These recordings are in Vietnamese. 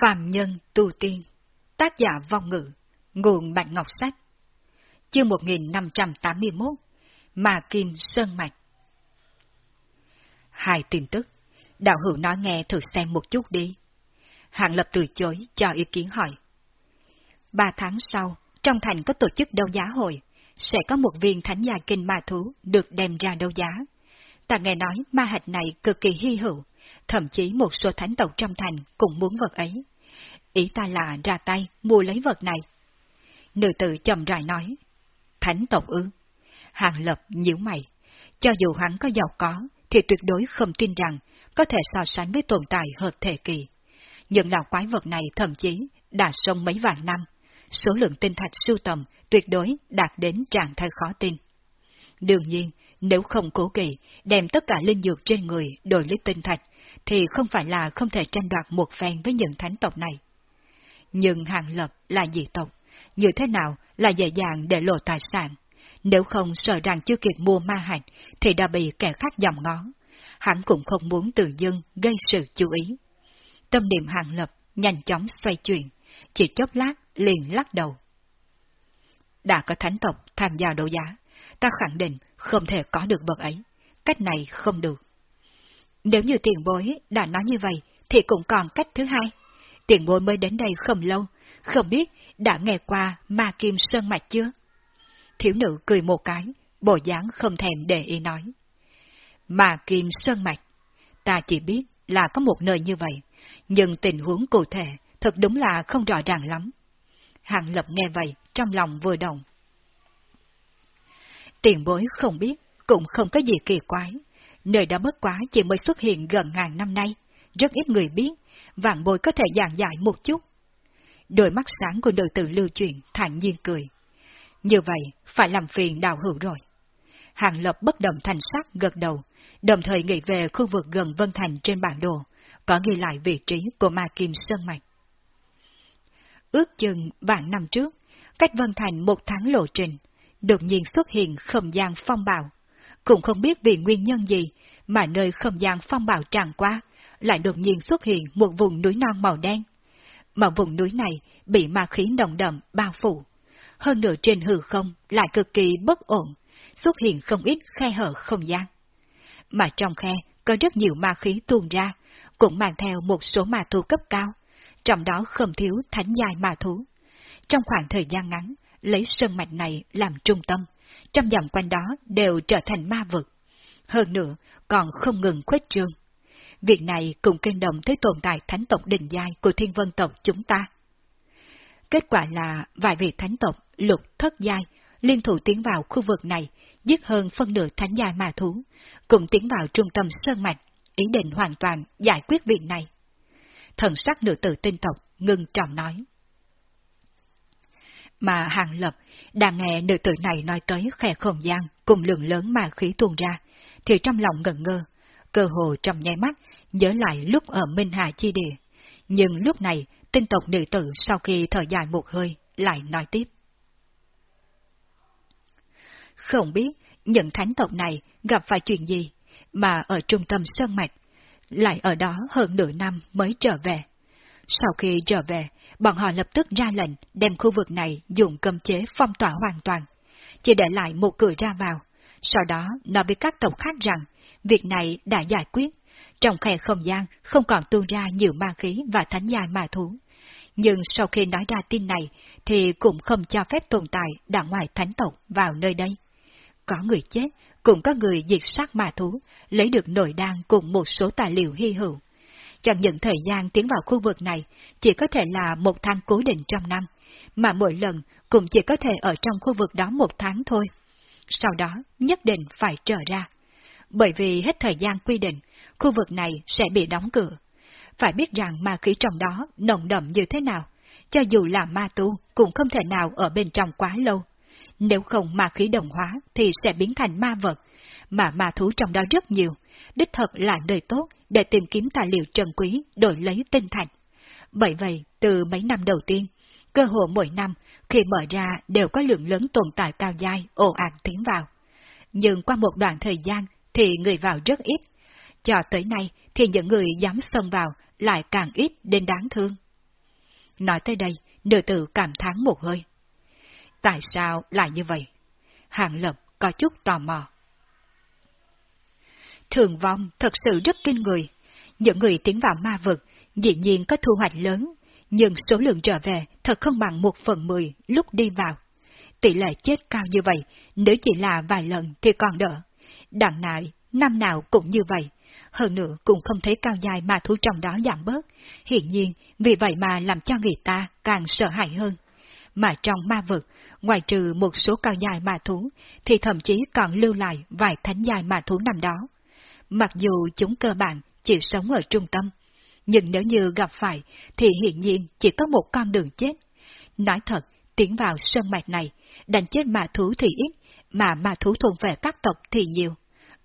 Phạm Nhân Tu Tiên Tác giả vong ngữ Nguồn Bạch Ngọc Sách Chương 1581 Mà Kim Sơn Mạch Hai tin tức Đạo hữu nói nghe thử xem một chút đi. Hạng lập từ chối cho ý kiến hỏi. Ba tháng sau, trong thành có tổ chức đấu giá hội, sẽ có một viên thánh gia kinh ma thú được đem ra đấu giá. Ta nghe nói ma hạch này cực kỳ hy hữu, thậm chí một số thánh tộc trong thành cũng muốn vật ấy. Ý ta là ra tay mua lấy vật này. Nữ tử chậm rãi nói, thánh tộc ư. Hàng lập nhíu mày, cho dù hắn có giàu có, thì tuyệt đối không tin rằng có thể so sánh với tồn tại hợp thể kỳ. Những lão quái vật này thậm chí đã sống mấy vạn năm, số lượng tinh thạch sưu tầm tuyệt đối đạt đến trạng thái khó tin. Đương nhiên, nếu không cố kỳ, đem tất cả linh dược trên người đổi lấy tinh thạch, thì không phải là không thể tranh đoạt một phen với những thánh tộc này. Nhưng hàng lập là dị tộc, như thế nào là dễ dàng để lộ tài sản. Nếu không sợ rằng chưa kịp mua ma hạch, thì đã bị kẻ khác dòm ngó. Hắn cũng không muốn tự dưng gây sự chú ý. Tâm niệm hàng lập nhanh chóng xoay chuyển, chỉ chốc lát liền lắc đầu. Đã có thánh tộc tham gia đấu giá, ta khẳng định không thể có được vật ấy. Cách này không được. Nếu như tiền bối đã nói như vậy, thì cũng còn cách thứ hai. Tiền bối mới đến đây không lâu, không biết đã nghe qua ma kim sơn mạch chưa? Thiếu nữ cười một cái, bộ dáng không thèm để ý nói. Ma kim sơn mạch, ta chỉ biết là có một nơi như vậy, nhưng tình huống cụ thể thật đúng là không rõ ràng lắm. Hàng lập nghe vậy, trong lòng vừa động. Tiền bối không biết, cũng không có gì kỳ quái. Nơi đó bất quá chỉ mới xuất hiện gần ngàn năm nay, rất ít người biết, vạn bồi có thể giảng giải một chút. Đôi mắt sáng của nữ tử lưu truyền thản nhiên cười. Như vậy, phải làm phiền đào hữu rồi. Hàng lập bất động thành sắc gật đầu, đồng thời nghĩ về khu vực gần Vân Thành trên bản đồ, có ghi lại vị trí của ma kim sơn mạch. Ước chừng vạn năm trước, cách Vân Thành một tháng lộ trình, đột nhiên xuất hiện không gian phong bạo. Cũng không biết vì nguyên nhân gì mà nơi không gian phong bạo tràn qua, lại đột nhiên xuất hiện một vùng núi non màu đen. Mà vùng núi này bị ma khí nồng đậm bao phủ. Hơn nữa trên hư không lại cực kỳ bất ổn, xuất hiện không ít khe hở không gian. Mà trong khe có rất nhiều ma khí tuôn ra, cũng mang theo một số ma thú cấp cao, trong đó không thiếu thánh giai ma thú. Trong khoảng thời gian ngắn, lấy sơn mạch này làm trung tâm, trăm dặm quanh đó đều trở thành ma vực. Hơn nữa, còn không ngừng khuếch trương. Việc này cũng kinh động tới tồn tại thánh tộc đỉnh giai của thiên vân tộc chúng ta. Kết quả là vài vị thánh tộc lục thất giai liên thủ tiến vào khu vực này, giết hơn phân nửa thánh giai ma thú, cùng tiến vào trung tâm sơn mạch, ý định hoàn toàn giải quyết việc này. Thần sắc nữ tử tinh tộc ngưng trọng nói. Mà Hàng Lập đang nghe nữ tử này nói tới khe không gian cùng lượng lớn ma khí tuôn ra, thì trong lòng ngẩn ngơ, cơ hồ trong nháy mắt nhớ lại lúc ở Minh Hà Chi Địa. Nhưng lúc này, tinh tộc nữ tử sau khi thở dài một hơi, lại nói tiếp. Không biết những thánh tộc này gặp phải chuyện gì, mà ở trung tâm Sơn Mạch, lại ở đó hơn nửa năm mới trở về. Sau khi trở về, bọn họ lập tức ra lệnh đem khu vực này dùng cấm chế phong tỏa hoàn toàn, chỉ để lại một cửa ra vào. Sau đó nói với các tộc khác rằng, việc này đã giải quyết, trong khe không gian không còn tuôn ra nhiều ma khí và thánh giai ma thú. Nhưng sau khi nói ra tin này, thì cũng không cho phép tồn tại đã ngoài thánh tộc vào nơi đây. Có người chết, cũng có người diệt sát ma thú, lấy được nội đan cùng một số tài liệu hy hữu. Chẳng những thời gian tiến vào khu vực này chỉ có thể là một tháng cố định trong năm, mà mỗi lần cũng chỉ có thể ở trong khu vực đó một tháng thôi. Sau đó nhất định phải trở ra. Bởi vì hết thời gian quy định, khu vực này sẽ bị đóng cửa. Phải biết rằng ma khí trong đó nồng đậm như thế nào, cho dù là ma tu cũng không thể nào ở bên trong quá lâu. Nếu không ma khí đồng hóa thì sẽ biến thành ma vật, mà ma thú trong đó rất nhiều, đích thật là nơi tốt để tìm kiếm tài liệu trần quý đổi lấy tinh thành. Bởi vậy, từ mấy năm đầu tiên, cơ hội mỗi năm khi mở ra đều có lượng lớn tồn tại cao dai ồ ạt tiến vào. Nhưng qua một đoạn thời gian thì người vào rất ít. Cho tới nay thì những người dám xông vào lại càng ít đến đáng thương. Nói tới đây, nữ tử cảm thán một hơi. Tại sao lại như vậy? Hàng Lập có chút tò mò. Thường vong thật sự rất kinh người. Những người tiến vào ma vực dĩ nhiên có thu hoạch lớn, nhưng số lượng trở về thật không bằng một phần mười lúc đi vào. Tỷ lệ chết cao như vậy, nếu chỉ là vài lần thì còn đỡ. Đặng nại, năm nào cũng như vậy. Hơn nữa cũng không thấy cao dài ma thú trong đó giảm bớt. Hiện nhiên, vì vậy mà làm cho người ta càng sợ hãi hơn. Mà trong ma vực, ngoài trừ một số cao dài ma thú, thì thậm chí còn lưu lại vài thánh dài ma thú năm đó. Mặc dù chúng cơ bản chỉ sống ở trung tâm, nhưng nếu như gặp phải thì hiển nhiên chỉ có một con đường chết. Nói thật, tiến vào sơn mạch này, đánh chết ma thú thì ít, mà ma thú thuần về các tộc thì nhiều.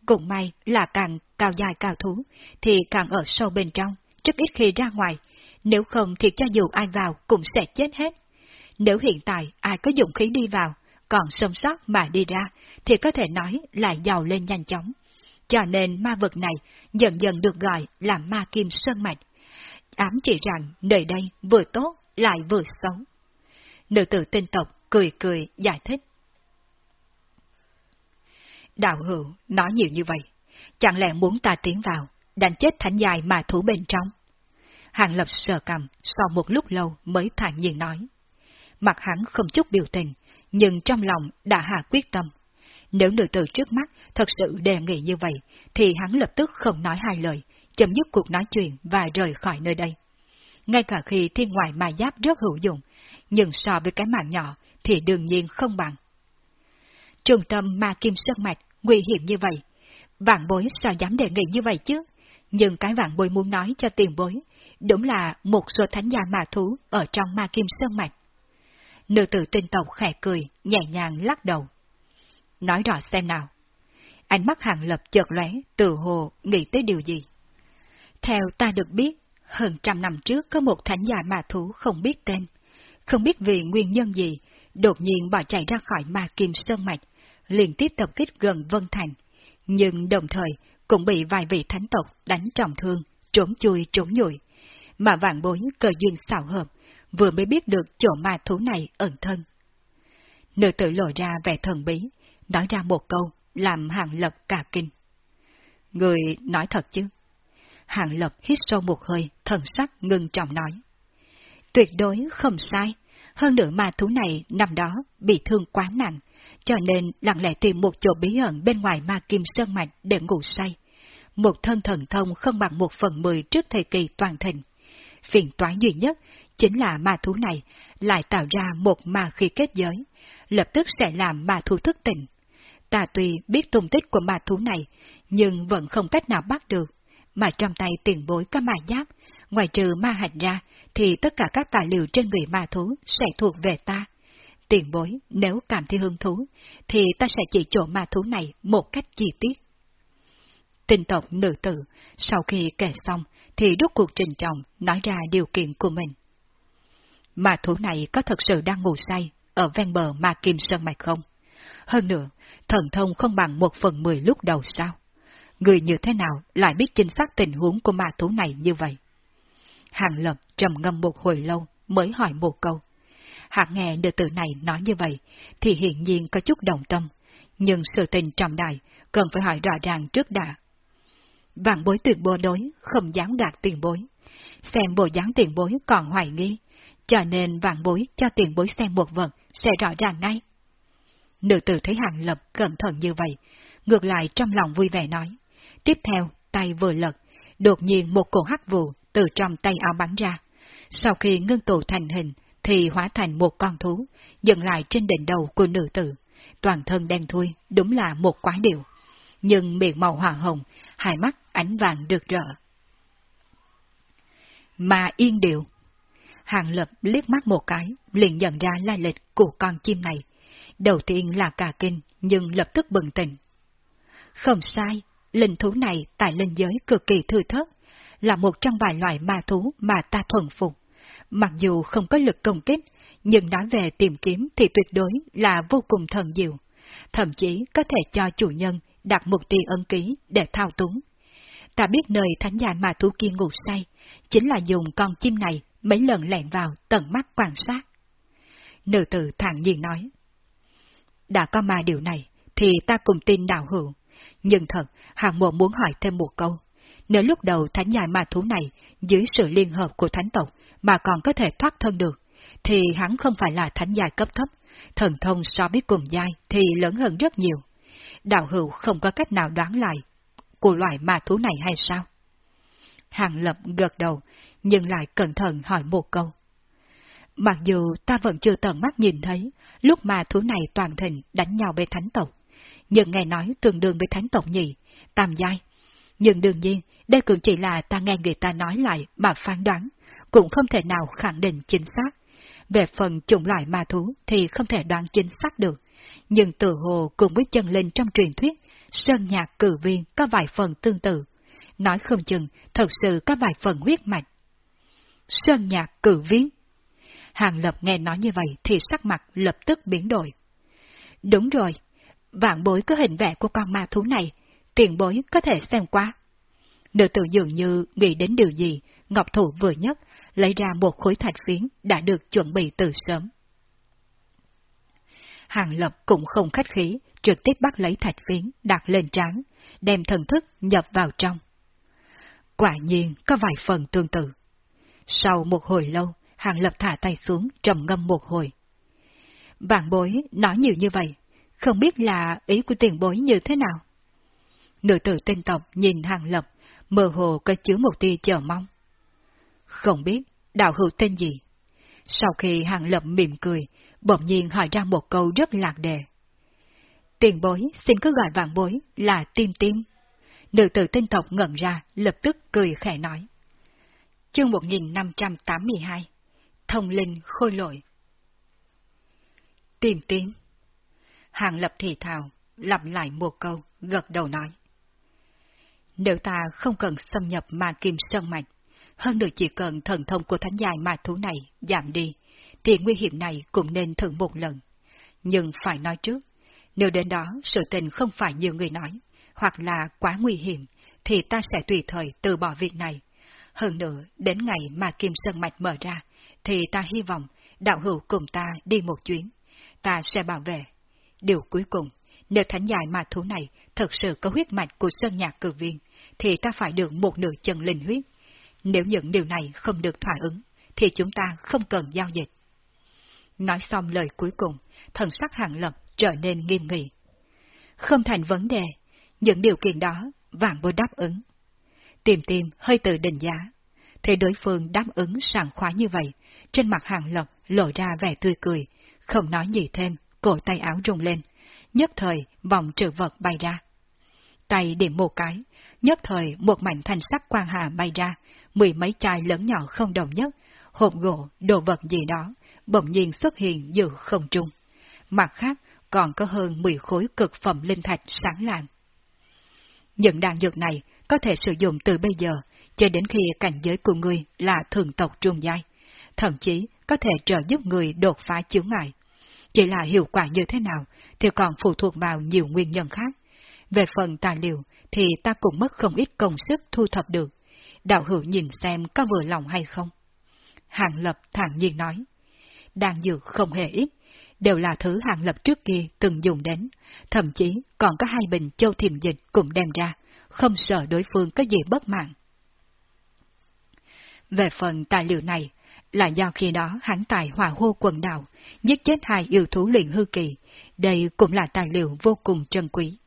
Cũng may là càng cao dài cao thú, thì càng ở sâu bên trong, rất ít khi ra ngoài, nếu không thì cho dù ai vào cũng sẽ chết hết. Nếu hiện tại ai có dụng khí đi vào, còn sống sót mà đi ra, thì có thể nói là giàu lên nhanh chóng. Cho nên ma vực này dần dần được gọi là ma kim sơn mạch. Ám chỉ rằng nơi đây vừa tốt lại vừa xấu. Nữ tử tinh tộc cười cười giải thích. Đạo hữu nói nhiều như vậy, chẳng lẽ muốn ta tiến vào, đánh chết thánh dài mà thủ bên trong? Hàng lập sờ cầm, sau một lúc lâu mới thản nhiên nói. Mặt hắn không chút biểu tình, nhưng trong lòng đã hạ quyết tâm. Nếu nữ tử trước mắt thật sự đề nghị như vậy, thì hắn lập tức không nói hai lời, chấm dứt cuộc nói chuyện và rời khỏi nơi đây. Ngay cả khi thiên ngoại ma giáp rất hữu dụng, nhưng so với cái mạng nhỏ thì đương nhiên không bằng. Trung tâm ma kim sơn mạch nguy hiểm như vậy, vạn bối sao dám đề nghị như vậy chứ? Nhưng cái vạn bối muốn nói cho tiền bối, đúng là một số thánh gia ma thú ở trong ma kim sơn mạch. Nữ tử tinh tộc khẽ cười, nhẹ nhàng lắc đầu. Nói rõ xem nào. Ánh mắt hàng lập chợt lóe, từ hồ nghĩ tới điều gì. Theo ta được biết, hơn trăm năm trước có một thánh giả ma thú không biết tên. Không biết vì nguyên nhân gì, đột nhiên bỏ chạy ra khỏi ma kim sơn mạch, liên tiếp tập kích gần Vân Thành. Nhưng đồng thời cũng bị vài vị thánh tộc đánh trọng thương, trốn chui trốn nhủi. Mà vạn bối cờ duyên xảo hợp, vừa mới biết được chỗ ma thú này ẩn thân. Nữ tử lộ ra vẻ thần bí, nói ra một câu, làm hàng lập cả kinh. Người nói thật chứ? Hàng lập hít sâu một hơi, thần sắc ngưng trọng nói. Tuyệt đối không sai, hơn nữa ma thú này năm đó bị thương quá nặng, cho nên lặng lẽ tìm một chỗ bí ẩn bên ngoài ma kim sơn mạch để ngủ say. Một thân thần thông không bằng một phần mười trước thời kỳ toàn thịnh. Phiền toái duy nhất chính là ma thú này lại tạo ra một ma khi kết giới, lập tức sẽ làm ma thú thức tỉnh. Ta tuy biết tung tích của ma thú này, nhưng vẫn không cách nào bắt được, mà trong tay tiền bối các ma giáp, ngoài trừ ma hạch ra, thì tất cả các tài liệu trên người ma thú sẽ thuộc về ta. Tiền bối, nếu cảm thấy hứng thú, thì ta sẽ chỉ chỗ ma thú này một cách chi tiết. Tinh tộc nữ tử, sau khi kể xong, thì rút cuộc trình trọng nói ra điều kiện của mình. Ma thú này có thật sự đang ngủ say ở ven bờ ma kim sơn mạch không? Hơn nữa, thần thông không bằng một phần mười lúc đầu sao? Người như thế nào lại biết chính xác tình huống của ma thú này như vậy? Hàng Lập trầm ngâm một hồi lâu mới hỏi một câu. Hạng nghe nữ tử này nói như vậy, thì hiển nhiên có chút đồng tâm, nhưng sự tình trọng đại cần phải hỏi rõ ràng trước đã. Vạn bối tuyệt bố đối, không dám gạt tiền bối. Xem bộ dáng tiền bối còn hoài nghi, cho nên vạn bối cho tiền bối xem một vật sẽ rõ ràng ngay. Nữ tử thấy Hàng Lập cẩn thận như vậy, ngược lại trong lòng vui vẻ nói. Tiếp theo, tay vừa lật, đột nhiên một cổ hắc vụ từ trong tay áo bắn ra. Sau khi ngưng tụ thành hình, thì hóa thành một con thú, dừng lại trên đỉnh đầu của nữ tử. Toàn thân đen thui, đúng là một quái điệu. Nhưng miệng màu hoàng hồng, hai mắt ánh vàng được rỡ. Mà yên điệu. Hàng lập liếc mắt một cái, liền nhận ra lai lịch của con chim này. Đầu tiên là cả kinh, nhưng lập tức bừng tỉnh. Không sai, linh thú này tại linh giới cực kỳ thư thớt, là một trong vài loại ma thú mà ta thuần phục. Mặc dù không có lực công kích, nhưng nói về tìm kiếm thì tuyệt đối là vô cùng thần diệu. Thậm chí có thể cho chủ nhân đặt một tiền ân ký để thao túng. Ta biết nơi thánh dài ma thú kia ngủ say, chính là dùng con chim này mấy lần lẹn vào tận mắt quan sát. Nữ tử thản nhiên nói. Đã có ma điều này, thì ta cùng tin đạo hữu. Nhưng thật, hàng mộ muốn hỏi thêm một câu. Nếu lúc đầu thánh nhai ma thú này, dưới sự liên hợp của thánh tộc, mà còn có thể thoát thân được, thì hắn không phải là thánh giai cấp thấp, thần thông so với cùng giai thì lớn hơn rất nhiều. Đạo hữu không có cách nào đoán lại của loại ma thú này hay sao? Hàng Lập gật đầu, nhưng lại cẩn thận hỏi một câu. Mặc dù ta vẫn chưa tận mắt nhìn thấy lúc mà thú này toàn thịnh đánh nhau với thánh tộc, nhưng nghe nói tương đương với thánh tộc nhị, tam giai. Nhưng đương nhiên, đây cũng chỉ là ta nghe người ta nói lại mà phán đoán, cũng không thể nào khẳng định chính xác. Về phần chủng loại ma thú thì không thể đoán chính xác được, nhưng tự hồ cùng với chân linh trong truyền thuyết, sơn nhạc cử viên có vài phần tương tự. Nói không chừng, thật sự có vài phần huyết mạch. Sơn nhạc cử viên Hàng Lập nghe nói như vậy thì sắc mặt lập tức biến đổi. Đúng rồi, vạn bối có hình vẽ của con ma thú này, tiền bối có thể xem qua. Nữ tử dường như nghĩ đến điều gì, Ngọc Thủ vừa nhất, lấy ra một khối thạch phiến đã được chuẩn bị từ sớm. Hàng Lập cũng không khách khí, trực tiếp bắt lấy thạch phiến đặt lên trán, đem thần thức nhập vào trong. Quả nhiên có vài phần tương tự. Sau một hồi lâu, Hàng Lập thả tay xuống, trầm ngâm một hồi. Vạn bối nói nhiều như vậy, không biết là ý của tiền bối như thế nào? Nữ tử tinh tộc nhìn Hàng Lập, mơ hồ có chứa một tia chờ mong. Không biết, đạo hữu tên gì? Sau khi Hàng Lập mỉm cười, bỗng nhiên hỏi ra một câu rất lạc đề. Tiền bối xin cứ gọi vạn bối là tim tim. Nữ tử tinh tộc ngẩn ra, lập tức cười khẽ nói. Chương 1582 Thông linh khôi lội Tìm tím Hàng lập thì thào, lặp lại một câu, gật đầu nói. Nếu ta không cần xâm nhập ma kim sơn mạch, hơn nữa chỉ cần thần thông của thánh dài ma thú này giảm đi, thì nguy hiểm này cũng nên thử một lần. Nhưng phải nói trước, nếu đến đó sự tình không phải như người nói, hoặc là quá nguy hiểm, thì ta sẽ tùy thời từ bỏ việc này. Hơn nữa, đến ngày mà Kim Sơn Mạch mở ra, thì ta hy vọng đạo hữu cùng ta đi một chuyến. Ta sẽ bảo vệ. Điều cuối cùng, nếu thánh dài ma thú này thật sự có huyết mạch của Sơn Nhạc cử viên, thì ta phải được một nửa chân linh huyết. Nếu những điều này không được thỏa ứng, thì chúng ta không cần giao dịch. Nói xong lời cuối cùng, thần sắc hàng lập trở nên nghiêm nghị. Không thành vấn đề, những điều kiện đó vạn vô đáp ứng. Tìm tìm hơi tự định giá. thì đối phương đáp ứng sảng khoái như vậy, trên mặt hàng lập lộ ra vẻ tươi cười, không nói gì thêm, cổ tay áo rung lên. Nhất thời, vòng trừ vật bay ra. Tay điểm một cái, nhất thời một mảnh thanh sắc quang hà bay ra, mười mấy chai lớn nhỏ không đồng nhất, hộp gỗ, đồ vật gì đó, bỗng nhiên xuất hiện giữa không trung. Mặt khác, còn có hơn 10 khối cực phẩm linh thạch sáng lạng. Những đạn dược này có thể sử dụng từ bây giờ cho đến khi cảnh giới của người là thường tộc trung giai, thậm chí có thể trợ giúp người đột phá chướng ngại. Chỉ là hiệu quả như thế nào thì còn phụ thuộc vào nhiều nguyên nhân khác. Về phần tài liệu thì ta cũng mất không ít công sức thu thập được. Đạo hữu nhìn xem có vừa lòng hay không. Hàng Lập thản nhiên nói. Đan dược không hề ít, đều là thứ Hàng Lập trước kia từng dùng đến, thậm chí còn có hai bình châu thiềm dịch cũng đem ra, không sợ đối phương có gì bất mạng. Về phần tài liệu này, là do khi đó hắn tài hòa hô quần đảo, giết chết hai yêu thú luyện hư kỳ, đây cũng là tài liệu vô cùng trân quý.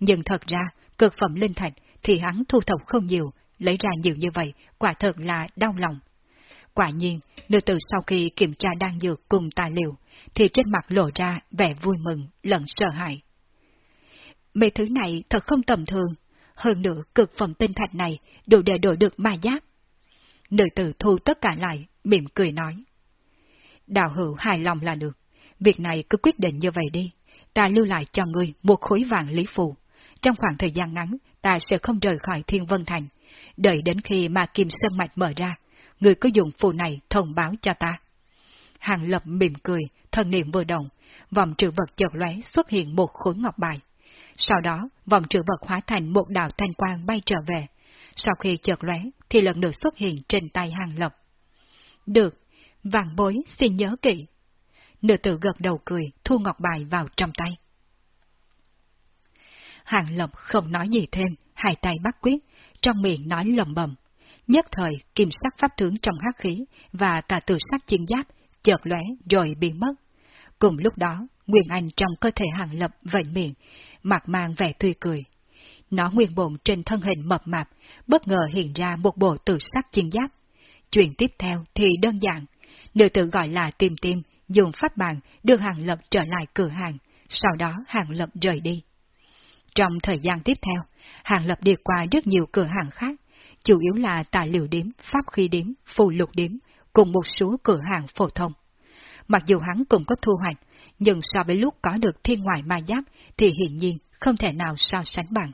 Nhưng thật ra, cực phẩm linh thạch thì hắn thu thập không nhiều, lấy ra nhiều như vậy, quả thật là đau lòng. Quả nhiên, nữ tử sau khi kiểm tra đan dược cùng tài liệu, thì trên mặt lộ ra vẻ vui mừng, lẫn sợ hãi. Mấy thứ này thật không tầm thường, hơn nữa cực phẩm tinh thạch này đủ để đổi được ma giáp. Nữ tử thu tất cả lại, mỉm cười nói. Đạo hữu hài lòng là được, việc này cứ quyết định như vậy đi, ta lưu lại cho ngươi một khối vàng lý phù. Trong khoảng thời gian ngắn, ta sẽ không rời khỏi Thiên Vân Thành, đợi đến khi mà kim sơn mạch mở ra, ngươi cứ dùng phù này thông báo cho ta. Hàng lập mỉm cười, thân niệm vừa động, vòng trữ vật chợt lóe xuất hiện một khối ngọc bài. Sau đó, vòng trữ vật hóa thành một đạo thanh quang bay trở về. Sau khi chợt lóe, thì lần nữa xuất hiện trên tay hàng lập. Được, vàng bối xin nhớ kỹ. Nữ tử gật đầu cười, thu ngọc bài vào trong tay. Hàng Lập không nói gì thêm, hai tay bắt quyết, trong miệng nói lầm bầm. Nhất thời, kim sắc pháp tướng trong hắc khí và cả tử sắc chiến giáp chợt lóe rồi biến mất. Cùng lúc đó, Nguyên Anh trong cơ thể Hàng Lập vệnh miệng, mặt mang vẻ tươi cười. Nó nguyên bộn trên thân hình mập mạp, bất ngờ hiện ra một bộ tử sắc chiến giáp. Chuyện tiếp theo thì đơn giản, nữ tử gọi là tìm tìm, dùng pháp bàn đưa Hàng Lập trở lại cửa hàng, sau đó Hàng Lập rời đi. Trong thời gian tiếp theo, Hàng Lập đi qua rất nhiều cửa hàng khác, chủ yếu là tài liệu điếm, pháp khí điếm, phù lục điếm, cùng một số cửa hàng phổ thông. Mặc dù hắn cũng có thu hoạch, nhưng so với lúc có được thiên ngoại ma giáp thì hiển nhiên không thể nào so sánh bằng.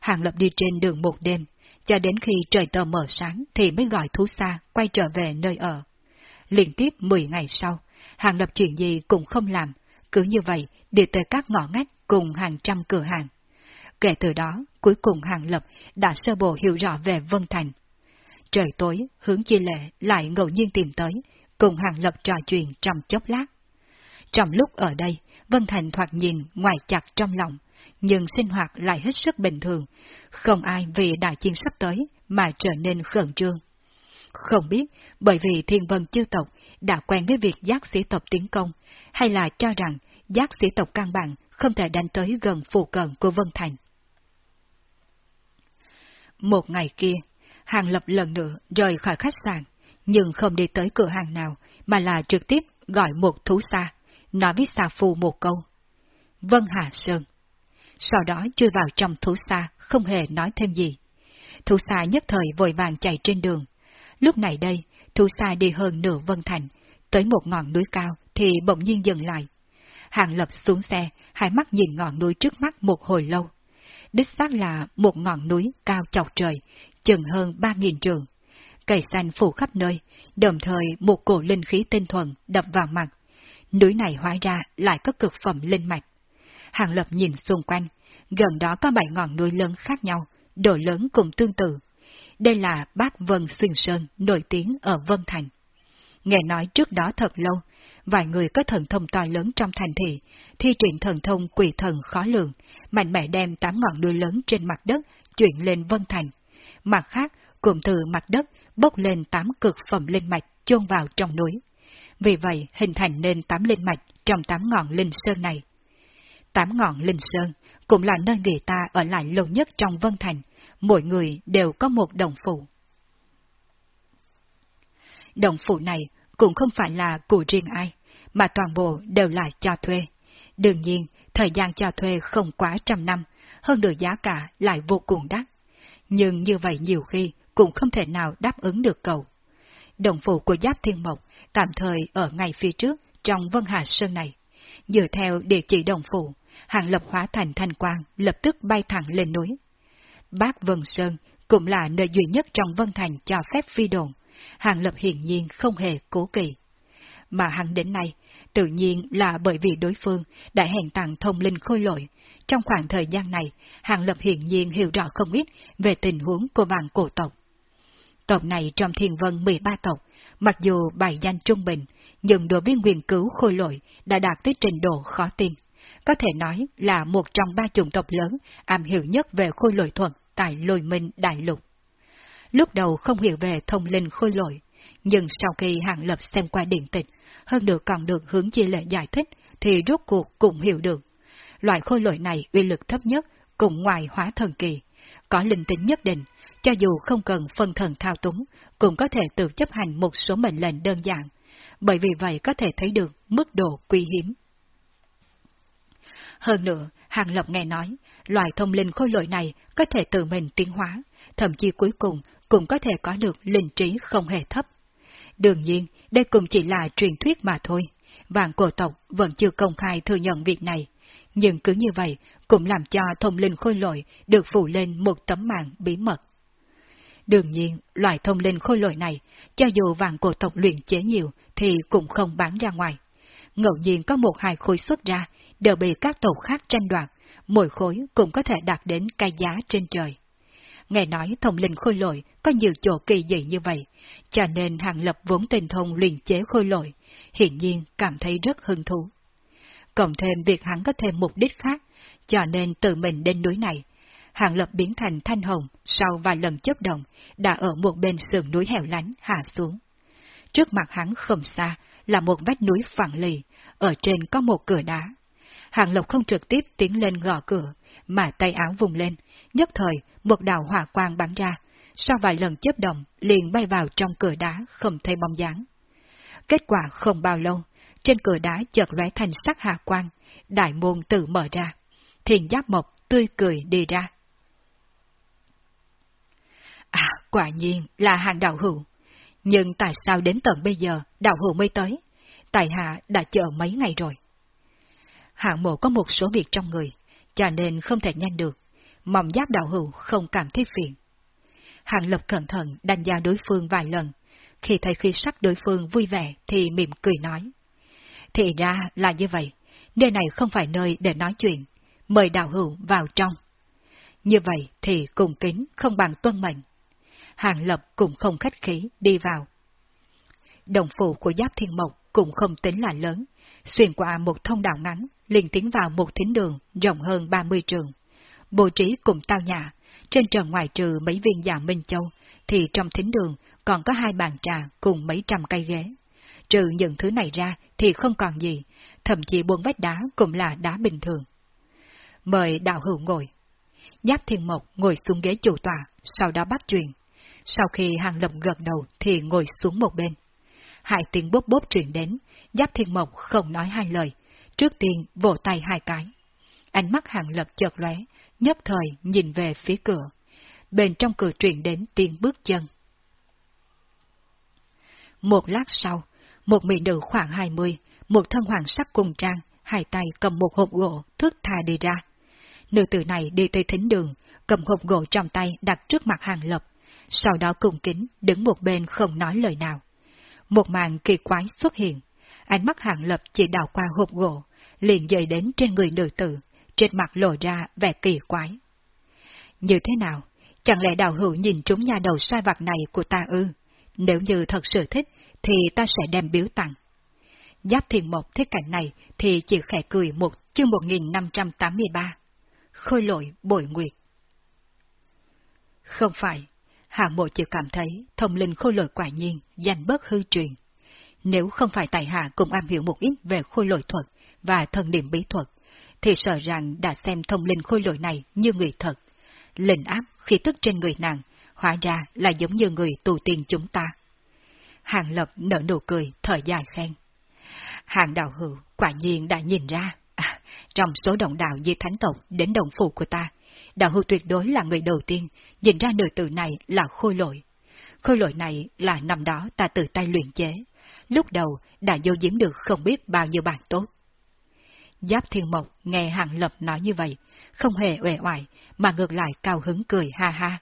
Hàng Lập đi trên đường một đêm, cho đến khi trời tờ mở sáng thì mới gọi thú xa quay trở về nơi ở. Liên tiếp 10 ngày sau, Hàng Lập chuyện gì cũng không làm, cứ như vậy đi tới các ngõ ngách cùng hàng trăm cửa hàng. Kể từ đó, cuối cùng Hàng Lập đã sơ bộ hiểu rõ về Vân Thành. Trời tối, hướng chi lệ lại ngẫu nhiên tìm tới, cùng Hàng Lập trò chuyện trong chốc lát. Trong lúc ở đây, Vân Thành thoạt nhìn ngoài chặt trong lòng, nhưng sinh hoạt lại hết sức bình thường, không ai vì đại chiến sắp tới mà trở nên khẩn trương. Không biết bởi vì thiên vân chư tộc đã quen với việc giác sĩ tộc tiến công, hay là cho rằng giác sĩ tộc căn bản không thể đánh tới gần phù cận của Vân Thành. Một ngày kia, Hàng Lập lần nữa rời khỏi khách sạn, nhưng không đi tới cửa hàng nào, mà là trực tiếp gọi một thú xa, nói với xà phù một câu. Vân Hà Sơn. Sau đó chui vào trong thú xa, không hề nói thêm gì. Thú xa nhất thời vội vàng chạy trên đường. Lúc này đây, thú xa đi hơn nửa Vân Thành, tới một ngọn núi cao thì bỗng nhiên dừng lại. Hàng Lập xuống xe, hai mắt nhìn ngọn núi trước mắt một hồi lâu. Đích xác là một ngọn núi cao chọc trời, chừng hơn ba nghìn trường. Cây xanh phủ khắp nơi, đồng thời một cổ linh khí tinh thuần đập vào mặt. Núi này hóa ra lại có cực phẩm linh mạch. Hàng Lập nhìn xung quanh, gần đó có bảy ngọn núi lớn khác nhau, độ lớn cùng tương tự. Đây là Bác Vân Xuyên Sơn nổi tiếng ở Vân Thành. Nghe nói trước đó thật lâu, vài người có thần thông to lớn trong thành thị, thi triển thần thông quỷ thần khó lường, mạnh mẽ đem tám ngọn núi lớn trên mặt đất chuyển lên Vân Thành. Mặt khác, cùng từ mặt đất bốc lên tám cực phẩm linh mạch chôn vào trong núi. Vì vậy, hình thành nên tám linh mạch trong tám ngọn linh sơn này. Tám ngọn linh sơn cũng là nơi người ta ở lại lâu nhất trong Vân Thành, mỗi người đều có một đồng phụ. Đồng phụ này cũng không phải là của riêng ai, mà toàn bộ đều là cho thuê. Đương nhiên, thời gian cho thuê không quá trăm năm, hơn nữa giá cả lại vô cùng đắt. Nhưng như vậy nhiều khi cũng không thể nào đáp ứng được cầu. Đồng phụ của Giáp Thiên Mộc tạm thời ở ngay phía trước trong Vân Hà Sơn này. Dựa theo địa chỉ đồng phụ, hàng lập hóa thành thanh quang lập tức bay thẳng lên núi. Bác Vân Sơn cũng là nơi duy nhất trong Vân Thành cho phép phi đồn, hàng lập hiển nhiên không hề cố kỳ. Mà hắn đến nay, tự nhiên là bởi vì đối phương đã hẹn tặng thông linh khôi lội. Trong khoảng thời gian này, hàng lập hiển nhiên hiểu rõ không ít về tình huống của vàng cổ tộc. Tộc này trong thiên vân 13 tộc, mặc dù bài danh trung bình, nhưng đối với nguyên cứu khôi lội đã đạt tới trình độ khó tin. Có thể nói là một trong ba chủng tộc lớn am hiểu nhất về khôi lội thuật tại lôi minh đại lục. Lúc đầu không hiểu về thông linh khôi lội, nhưng sau khi hạng lập xem qua điện tịch, hơn được còn được hướng chi lệ giải thích, thì rốt cuộc cũng hiểu được. Loại khôi lội này uy lực thấp nhất, cũng ngoài hóa thần kỳ, có linh tính nhất định, cho dù không cần phân thần thao túng, cũng có thể tự chấp hành một số mệnh lệnh đơn giản, bởi vì vậy có thể thấy được mức độ quý hiếm. Hơn nữa, Hàng Lập nghe nói, loài thông linh khôi lội này có thể tự mình tiến hóa, thậm chí cuối cùng cũng có thể có được linh trí không hề thấp. Đương nhiên, đây cũng chỉ là truyền thuyết mà thôi, vạn cổ tộc vẫn chưa công khai thừa nhận việc này, nhưng cứ như vậy cũng làm cho thông linh khôi lội được phủ lên một tấm màn bí mật. Đương nhiên, loại thông linh khôi lội này, cho dù vạn cổ tộc luyện chế nhiều thì cũng không bán ra ngoài. Ngẫu nhiên có một hai khối xuất ra, đều bị các tộc khác tranh đoạt, mỗi khối cũng có thể đạt đến cái giá trên trời. nghe nói thông linh khôi lội có nhiều chỗ kỳ dị như vậy, cho nên Hàng Lập vốn tinh thông luyện chế khôi lội, hiện nhiên cảm thấy rất hứng thú. Cộng thêm việc hắn có thêm mục đích khác, cho nên tự mình đến núi này. Hàng Lập biến thành thanh hồng sau vài lần chấp động, đã ở một bên sườn núi hẻo lánh hạ xuống. Trước mặt hắn không xa là một vách núi phẳng lì, ở trên có một cửa đá. Hàng Lộc không trực tiếp tiến lên gõ cửa, mà tay áo vùng lên, nhất thời một đạo hỏa quang bắn ra, sau vài lần chớp động liền bay vào trong cửa đá không thấy bóng dáng. Kết quả không bao lâu, trên cửa đá chợt lóe thành sắc hạ quang, đại môn tự mở ra. Thiền giáp mộc tươi cười đi ra. À, quả nhiên là hàng đạo hữu. Nhưng tại sao đến tận bây giờ đạo hữu mới tới? Tại hạ đã chờ mấy ngày rồi. Hạng mộ có một số việc trong người, cho nên không thể nhanh được. Mong giáp đạo hữu không cảm thấy phiền. Hạng lập cẩn thận đánh giá đối phương vài lần. Khi thấy khi sắc đối phương vui vẻ thì mỉm cười nói. Thì ra là như vậy, nơi này không phải nơi để nói chuyện, mời đạo hữu vào trong. Như vậy thì cùng kính không bằng tuân mệnh. Hàng Lập cũng không khách khí đi vào. Đồng phủ của Giáp Thiên Mộc cũng không tính là lớn, xuyên qua một thông đạo ngắn, liền tiến vào một thính đường rộng hơn 30 trường. Bố trí cùng tao nhà trên trần ngoài trừ mấy viên dạ Minh Châu, thì trong thính đường còn có hai bàn trà cùng mấy trăm cây ghế. Trừ những thứ này ra thì không còn gì, thậm chí buôn vách đá cũng là đá bình thường. Mời đạo hữu ngồi. Giáp Thiên Mộc ngồi xuống ghế chủ tọa, sau đó bắt chuyện. Sau khi hàng lập gật đầu thì ngồi xuống một bên. Hai tiếng bốp bốp truyền đến, Giáp Thiên Mộc không nói hai lời, trước tiên vỗ tay hai cái. Ánh mắt hàng lập chợt lóe, nhất thời nhìn về phía cửa. Bên trong cửa truyền đến tiếng bước chân. Một lát sau, một mỹ nữ khoảng hai mươi, một thân hoàng sắc cùng trang, hai tay cầm một hộp gỗ, thước tha đi ra. Nữ tử này đi tới thính đường, cầm hộp gỗ trong tay đặt trước mặt hàng lập, sau đó cùng kính đứng một bên không nói lời nào. Một màn kỳ quái xuất hiện, ánh mắt hạng lập chỉ đào qua hộp gỗ, liền dời đến trên người nữ tử, trên mặt lộ ra vẻ kỳ quái. Như thế nào? Chẳng lẽ đào hữu nhìn trúng nhà đầu sai vặt này của ta ư? Nếu như thật sự thích, thì ta sẽ đem biếu tặng. Giáp thiền một thế cảnh này thì chỉ khẽ cười một chương 1583. Khôi lội bội nguyệt. Không phải, hạng mộ chỉ cảm thấy thông linh khôi lội quả nhiên, danh bất hư truyền. Nếu không phải tại hạ cùng am hiểu một ít về khôi lội thuật và thần điểm bí thuật, thì sợ rằng đã xem thông linh khôi lội này như người thật. Linh áp khi tức trên người nàng, hóa ra là giống như người tù tiền chúng ta. Hàng Lập nở nụ cười, thở dài khen. Hàng đạo hữu quả nhiên đã nhìn ra, à, trong số đồng đạo di thánh tộc đến đồng phụ của ta, đạo hữu tuyệt đối là người đầu tiên nhìn ra nữ tử này là khôi lội. Khôi lội này là năm đó ta tự tay luyện chế, lúc đầu đã vô giếm được không biết bao nhiêu bản tốt. Giáp Thiên Mộc nghe Hàng Lập nói như vậy, không hề uể oải, mà ngược lại cao hứng cười ha ha.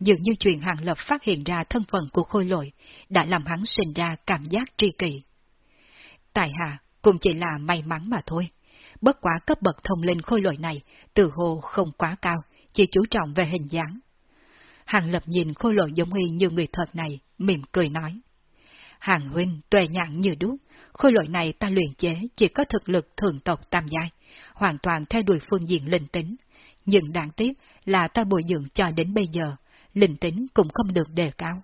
Dường như chuyện Hàng Lập phát hiện ra thân phận của khôi lội, đã làm hắn sinh ra cảm giác tri kỷ. Tại hạ cũng chỉ là may mắn mà thôi. Bất quá cấp bậc thông linh khôi lội này, từ hồ không quá cao, chỉ chú trọng về hình dáng. Hàng Lập nhìn khôi lội giống y như người thật này, mỉm cười nói. Hàng huynh tuệ nhãn như đúc, khôi lỗi này ta luyện chế chỉ có thực lực thường tộc tam giai, hoàn toàn theo đuổi phương diện linh tính. Nhưng đáng tiếc là ta bồi dưỡng cho đến bây giờ, linh tính cũng không được đề cao.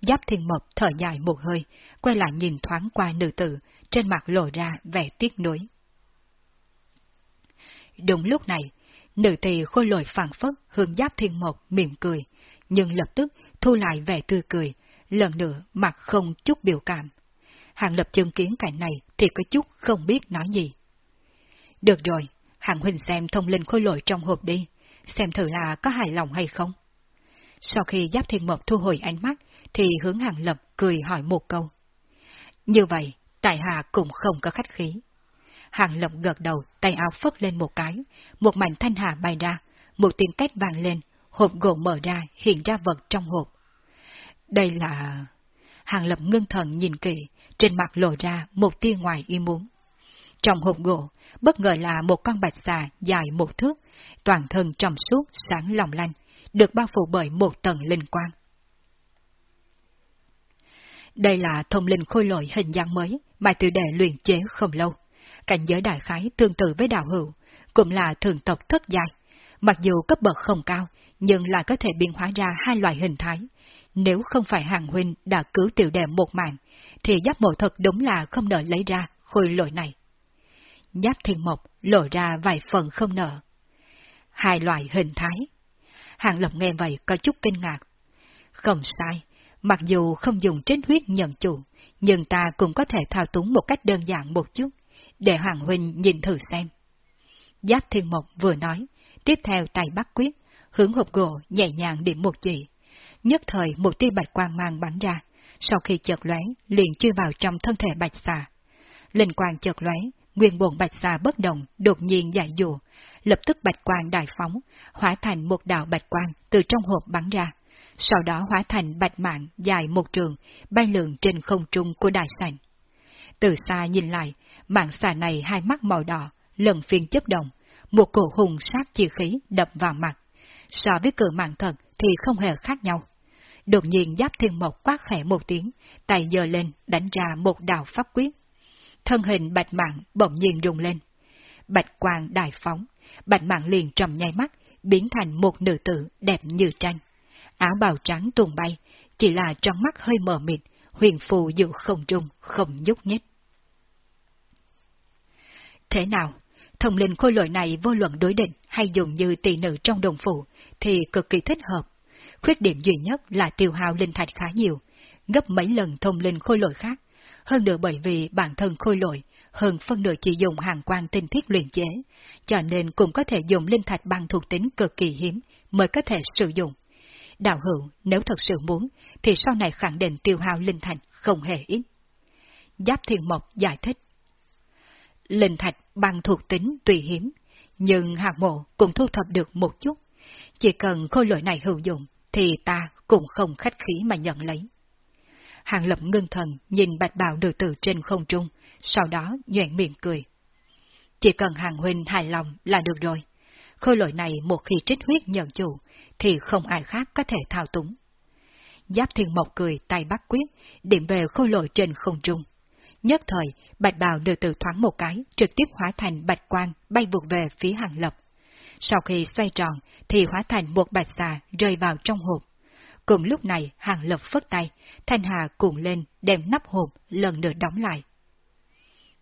Giáp thiên mộc thở dài một hơi, quay lại nhìn thoáng qua nữ tử, trên mặt lộ ra vẻ tiếc nuối. Đúng lúc này, nữ tỳ khôi lội phản phất hướng giáp thiên mộc mỉm cười, nhưng lập tức thu lại vẻ tươi cười, lần nữa mặt không chút biểu cảm. Hàng lập chứng kiến cảnh này thì có chút không biết nói gì. Được rồi, hàng huynh xem thông linh khôi lội trong hộp đi, xem thử là có hài lòng hay không. Sau khi Giáp Thiên Mộc thu hồi ánh mắt, thì hướng hàng lập cười hỏi một câu. Như vậy, tại hạ cũng không có khách khí. Hàng lập gật đầu, tay áo phất lên một cái, một mảnh thanh hà bay ra, một tiếng két vàng lên, hộp gỗ mở ra, hiện ra vật trong hộp. Đây là... Hàng lập ngưng thần nhìn kỹ, trên mặt lộ ra một tia ngoài ý muốn. Trong hộp gỗ, bất ngờ là một con bạch xà dài một thước, toàn thân trong suốt sáng lòng lanh, được bao phủ bởi một tầng linh quang. Đây là thông linh khôi lội hình dáng mới mà tiểu đệ luyện chế không lâu. Cảnh giới đại khái tương tự với đạo hữu, cũng là thường tộc thất dài Mặc dù cấp bậc không cao, nhưng lại có thể biến hóa ra hai loại hình thái. Nếu không phải hàng huynh đã cứu tiểu đệ một mạng, thì giáp mộ thật đúng là không nợ lấy ra khôi lỗi này. Giáp thiên mộc lộ ra vài phần không nợ. Hai loại hình thái. Hàng lập nghe vậy có chút kinh ngạc. Không sai, mặc dù không dùng trên huyết nhận chủ, nhưng ta cũng có thể thao túng một cách đơn giản một chút, để Hoàng Huynh nhìn thử xem. Giáp Thiên Mộc vừa nói, tiếp theo tay bắt quyết, hướng hộp gỗ nhẹ nhàng điểm một chỉ. Nhất thời một tia bạch quang mang bắn ra, sau khi chợt lóe liền chui vào trong thân thể bạch xà. Linh quang chợt lóe, nguyên bồn bạch xà bất động, đột nhiên giải dụ, lập tức bạch quang đại phóng, hóa thành một đạo bạch quang từ trong hộp bắn ra. Sau đó hóa thành bạch mạng dài một trường, bay lượn trên không trung của đại sảnh. Từ xa nhìn lại, mạng xà này hai mắt màu đỏ, lần phiên chấp động, một cổ hùng sát chi khí đập vào mặt. So với cử mạng thật thì không hề khác nhau. Đột nhiên giáp thiên mộc quát khẽ một tiếng, tay giơ lên đánh ra một đạo pháp quyết. Thân hình bạch mạng bỗng nhiên rung lên. Bạch quang đại phóng, bạch mạng liền trầm nháy mắt, biến thành một nữ tử đẹp như tranh. Áo bào trắng tuôn bay, chỉ là trong mắt hơi mờ mịt, huyền phù giữa không trung, không nhúc nhích. Thế nào? Thông linh khôi lội này vô luận đối định hay dùng như tỷ nữ trong đồng phụ thì cực kỳ thích hợp. Khuyết điểm duy nhất là tiêu hao linh thạch khá nhiều, gấp mấy lần thông linh khôi lội khác. Hơn nữa bởi vì bản thân khôi lội, hơn phân nửa chỉ dùng hàng quan tinh thiết luyện chế, cho nên cũng có thể dùng linh thạch bằng thuộc tính cực kỳ hiếm mới có thể sử dụng. Đạo hữu nếu thật sự muốn, thì sau này khẳng định tiêu hao linh thạch không hề ít. Giáp Thiên Mộc giải thích linh thạch bằng thuộc tính tùy hiếm, nhưng hạng mộ cũng thu thập được một chút. Chỉ cần khôi lỗi này hữu dụng, thì ta cũng không khách khí mà nhận lấy. Hàng lập ngưng thần nhìn bạch bào nữ tử trên không trung, sau đó nhoẹn miệng cười. Chỉ cần hàng huynh hài lòng là được rồi. Khôi lỗi này một khi trích huyết nhận chủ, thì không ai khác có thể thao túng. Giáp thiên mộc cười tay bắt quyết, điểm về khôi lỗi trên không trung. Nhất thời, bạch bào nữ tử thoáng một cái, trực tiếp hóa thành bạch quang bay vụt về phía hàng lập. Sau khi xoay tròn, thì hóa thành một bạch xà rơi vào trong hộp. Cùng lúc này, hàng lập phất tay, thanh hà cuộn lên, đem nắp hộp lần nữa đóng lại.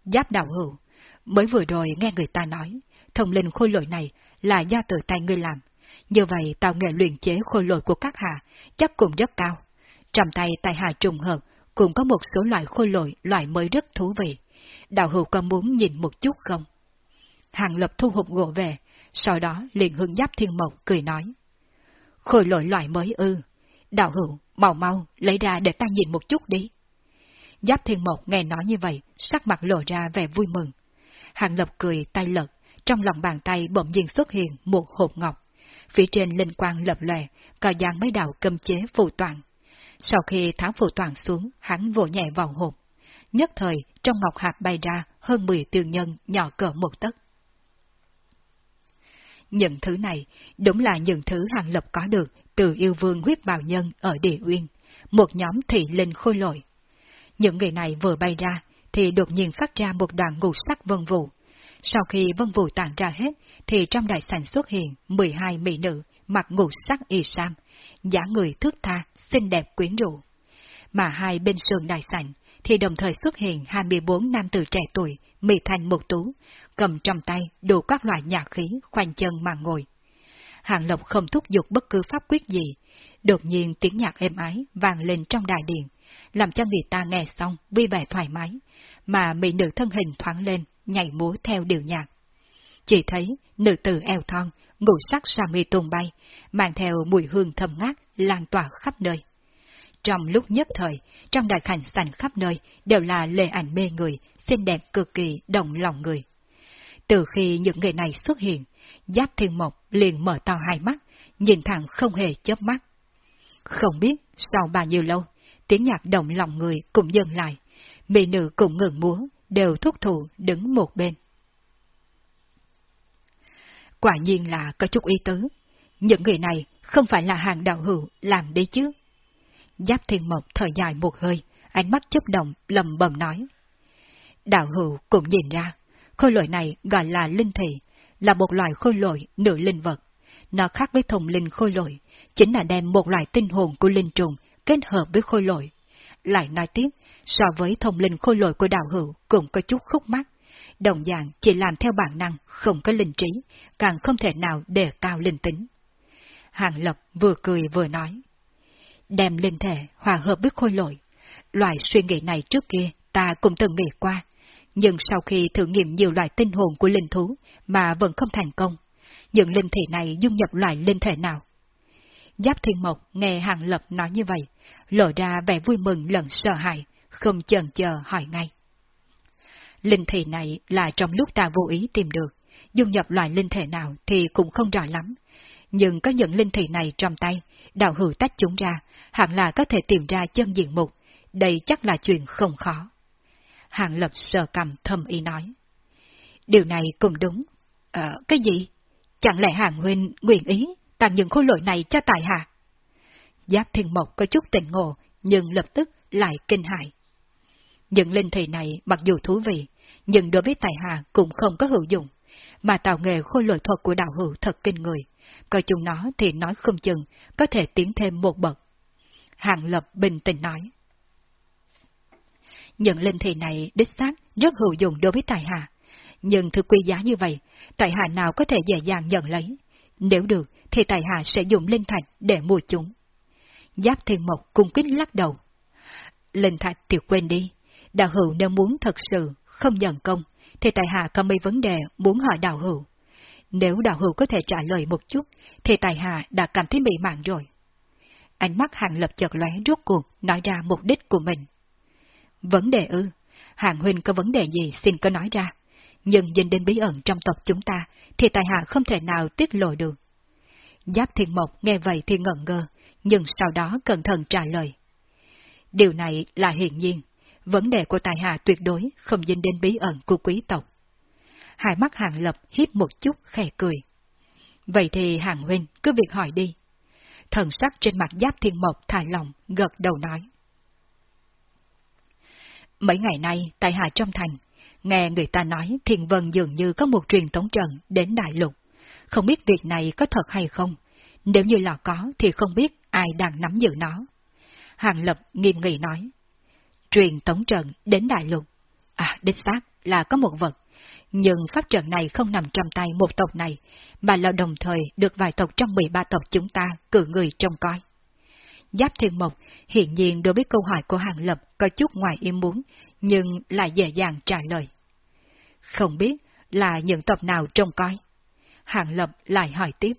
Giáp đạo hữu, mới vừa rồi nghe người ta nói, thông linh khôi lội này là do tự tay ngươi làm. Như vậy tạo nghệ luyện chế khôi lội của các hạ chắc cũng rất cao. Trong tay tại hạ trùng hợp cũng có một số loại khôi lội loại mới rất thú vị. Đạo hữu có muốn nhìn một chút không? Hàng lập thu hộp gỗ về, sau đó liền hướng giáp thiên mộc cười nói. Khôi lỗi loại mới ư. Đạo hữu, mau mau, lấy ra để ta nhìn một chút đi. Giáp thiên mộc nghe nói như vậy, sắc mặt lộ ra vẻ vui mừng. Hàng lập cười tay lật, trong lòng bàn tay bỗng nhiên xuất hiện một hộp ngọc. Phía trên linh quang lập lòe, có giang mấy đạo cầm chế phù toàn. Sau khi tháo phù toàn xuống, hắn vỗ nhẹ vào hộp. Nhất thời, trong ngọc hạt bay ra hơn 10 tiêu nhân nhỏ cỡ một tấc. Những thứ này đúng là những thứ hàng lập có được từ yêu vương huyết bào nhân ở địa uyên, một nhóm thị linh khôi lội. Những người này vừa bay ra, thì đột nhiên phát ra một đoàn ngũ sắc vân vụ. Sau khi vân vụ tàn ra hết, thì trong đại sảnh xuất hiện 12 mỹ nữ mặc ngũ sắc y sam, giả người thước tha, xinh đẹp quyến rũ. Mà hai bên sườn đại sảnh thì đồng thời xuất hiện 24 nam tử trẻ tuổi, mì thành một tú, cầm trong tay đủ các loại nhạc khí khoanh chân mà ngồi. Hàng Lộc không thúc giục bất cứ pháp quyết gì, đột nhiên tiếng nhạc êm ái vang lên trong đại điện, làm cho người ta nghe xong vui vẻ thoải mái, mà mỹ nữ thân hình thoáng lên, nhảy múa theo điều nhạc. Chỉ thấy nữ tử eo thon, ngũ sắc sa mi tung bay, mang theo mùi hương thơm ngát lan tỏa khắp nơi. Trong lúc nhất thời, trong đại khảnh sành khắp nơi đều là lệ ảnh mê người, xinh đẹp cực kỳ động lòng người. Từ khi những người này xuất hiện, Giáp Thiên Mộc liền mở to hai mắt, nhìn thẳng không hề chớp mắt. Không biết sau bao nhiêu lâu, tiếng nhạc động lòng người cũng dừng lại, mỹ nữ cũng ngừng múa, đều thúc thủ đứng một bên. Quả nhiên là có chút ý tứ. Những người này không phải là hàng đạo hữu làm đấy chứ. Giáp Thiên Mộc thở dài một hơi, ánh mắt chấp động, lầm bầm nói. Đạo hữu cũng nhìn ra, khôi lội này gọi là linh thị, là một loài khôi lội nửa linh vật. Nó khác với thùng linh khôi lội, chính là đem một loại tinh hồn của linh trùng kết hợp với khôi lội. Lại nói tiếp, so với thông linh khôi lội của đạo hữu cũng có chút khúc mắc. Đồng dạng chỉ làm theo bản năng, không có linh trí, càng không thể nào đề cao linh tính. Hàng Lập vừa cười vừa nói. Đem linh thể hòa hợp với khôi lội. Loại suy nghĩ này trước kia ta cũng từng nghĩ qua, nhưng sau khi thử nghiệm nhiều loại tinh hồn của linh thú mà vẫn không thành công, những linh thể này dung nhập loại linh thể nào? Giáp Thiên Mộc nghe Hàng Lập nói như vậy, lộ ra vẻ vui mừng lẫn sợ hãi, không chần chờ hỏi ngay. Linh thể này là trong lúc ta vô ý tìm được, dung nhập loại linh thể nào thì cũng không rõ lắm. Nhưng có những linh thị này trong tay, đạo hữu tách chúng ra, hẳn là có thể tìm ra chân diện mục, đây chắc là chuyện không khó. Hàng Lập sờ cầm thầm ý nói. Điều này cũng đúng. Ờ, cái gì? Chẳng lẽ Hàng Huynh nguyện ý tặng những khối lỗi này cho tài hạ? Giáp Thiên Mộc có chút tỉnh ngộ, nhưng lập tức lại kinh hại. Những linh thị này mặc dù thú vị, nhưng đối với tài hạ cũng không có hữu dụng, mà tạo nghề khôi lỗi thuật của đạo hữu thật kinh người, coi chung nó thì nói không chừng, có thể tiến thêm một bậc. Hàng Lập bình tĩnh nói. Những linh thị này đích xác rất hữu dụng đối với tài hạ, nhưng thứ quý giá như vậy, tài hạ nào có thể dễ dàng nhận lấy. Nếu được, thì tài hạ sẽ dùng linh thạch để mua chúng. Giáp Thiên Mộc cung kính lắc đầu. Linh thạch thì quên đi, đạo hữu nếu muốn thật sự không nhận công, thì tài hạ có mấy vấn đề muốn hỏi đạo hữu. Nếu đạo hữu có thể trả lời một chút, thì tài hạ đã cảm thấy bị mạng rồi. Ánh mắt hàng lập chợt lóe rốt cuộc, nói ra mục đích của mình. Vấn đề ư? Hàng huynh có vấn đề gì xin cứ nói ra. Nhưng dính đến bí ẩn trong tộc chúng ta, thì tài hạ không thể nào tiết lộ được. Giáp Thiên Mộc nghe vậy thì ngẩn ngơ, nhưng sau đó cẩn thận trả lời. Điều này là hiển nhiên, vấn đề của tài hạ tuyệt đối không dính đến bí ẩn của quý tộc. Hai mắt hàng lập hiếp một chút khẽ cười. Vậy thì hàng huynh cứ việc hỏi đi. Thần sắc trên mặt giáp thiên mộc thả lòng, gật đầu nói. Mấy ngày nay, tại hạ trong thành, nghe người ta nói thiên vân dường như có một truyền tống trận đến đại lục. Không biết việc này có thật hay không, nếu như là có thì không biết ai đang nắm giữ nó. Hàng Lập nghiêm nghị nói. Truyền tống trận đến đại lục. À, đích xác là có một vật. Nhưng pháp trận này không nằm trong tay một tộc này, mà là đồng thời được vài tộc trong 13 tộc chúng ta cử người trông coi. Giáp Thiên Mộc hiện nhiên đối với câu hỏi của Hàng Lập có chút ngoài ý muốn, nhưng lại dễ dàng trả lời. Không biết là những tộc nào trông coi. Hàng Lập lại hỏi tiếp.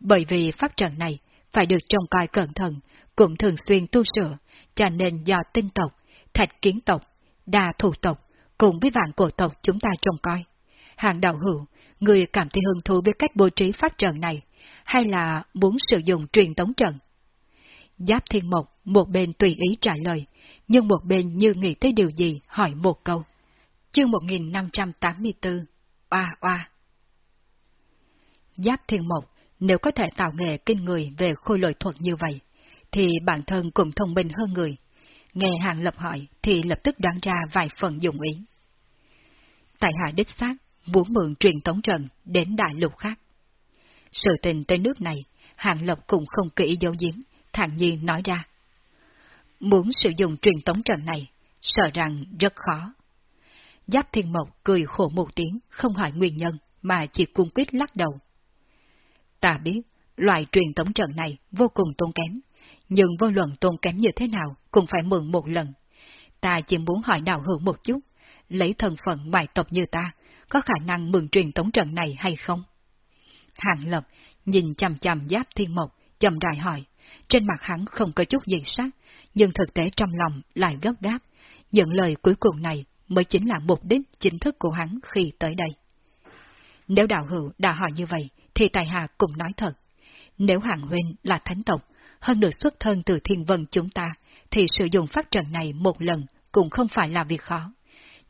Bởi vì pháp trận này phải được trông coi cẩn thận, cũng thường xuyên tu sửa, cho nên do tinh tộc, thạch kiến tộc, đa thủ tộc, cùng với vạn cổ tộc chúng ta trông coi. Hàng đạo hữu, người cảm thấy hứng thú với cách bố trí pháp trận này, hay là muốn sử dụng truyền tống trận? Giáp Thiên Mộc một bên tùy ý trả lời, nhưng một bên như nghĩ tới điều gì hỏi một câu. Chương 1584 Oa oa Giáp Thiên Mộc nếu có thể tạo nghề kinh người về khôi lội thuật như vậy, thì bản thân cũng thông minh hơn người. Nghe Hàng Lập hỏi thì lập tức đoán ra vài phần dụng ý. Tại hạ đích xác muốn mượn truyền tống trận đến đại lục khác. Sự tình tới nước này, Hàng Lập cũng không kỹ dấu giếm, thản nhiên nói ra. Muốn sử dụng truyền tống trận này, sợ rằng rất khó. Giáp Thiên Mộc cười khổ một tiếng, không hỏi nguyên nhân, mà chỉ cung quyết lắc đầu. Ta biết, loại truyền tống trận này vô cùng tốn kém, nhưng vô luận tôn kém như thế nào cũng phải mượn một lần. Ta chỉ muốn hỏi đạo hữu một chút, lấy thân phận ngoại tộc như ta, có khả năng mượn truyền tống trận này hay không? Hạng Lập nhìn chằm chằm giáp thiên mộc, chậm rãi hỏi, trên mặt hắn không có chút gì sắc, nhưng thực tế trong lòng lại gấp gáp, những lời cuối cùng này mới chính là mục đích chính thức của hắn khi tới đây. Nếu đạo hữu đã hỏi như vậy, thì tài hạ cũng nói thật. Nếu hạng huynh là thánh tộc, hơn được xuất thân từ thiên vân chúng ta, thì sử dụng pháp trận này một lần cũng không phải là việc khó.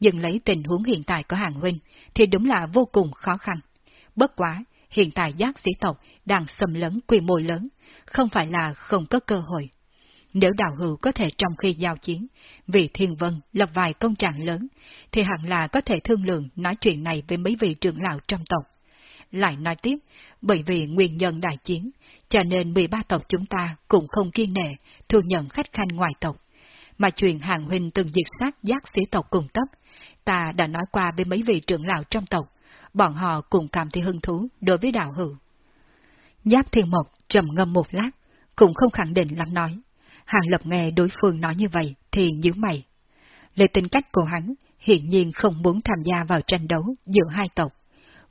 Nhưng lấy tình huống hiện tại của hàng huynh, thì đúng là vô cùng khó khăn. Bất quá, hiện tại giác sĩ tộc đang xâm lấn quy mô lớn, không phải là không có cơ hội. Nếu đạo hữu có thể trong khi giao chiến, vì thiên vân lập vài công trạng lớn, thì hẳn là có thể thương lượng nói chuyện này với mấy vị trưởng lão trong tộc. Lại nói tiếp, bởi vì nguyên nhân đại chiến, cho nên 13 tộc chúng ta cũng không kiên nệ, thừa nhận khách khanh ngoài tộc. Mà chuyện hàng huynh từng diệt sát giác sĩ tộc cùng tấp, ta đã nói qua với mấy vị trưởng lão trong tộc, bọn họ cũng cảm thấy hứng thú đối với đạo hữu. Giáp Thiên Mộc trầm ngâm một lát, cũng không khẳng định lắm nói. Hàng Lập nghe đối phương nói như vậy thì nhíu mày. Lời tính cách của hắn hiện nhiên không muốn tham gia vào tranh đấu giữa hai tộc.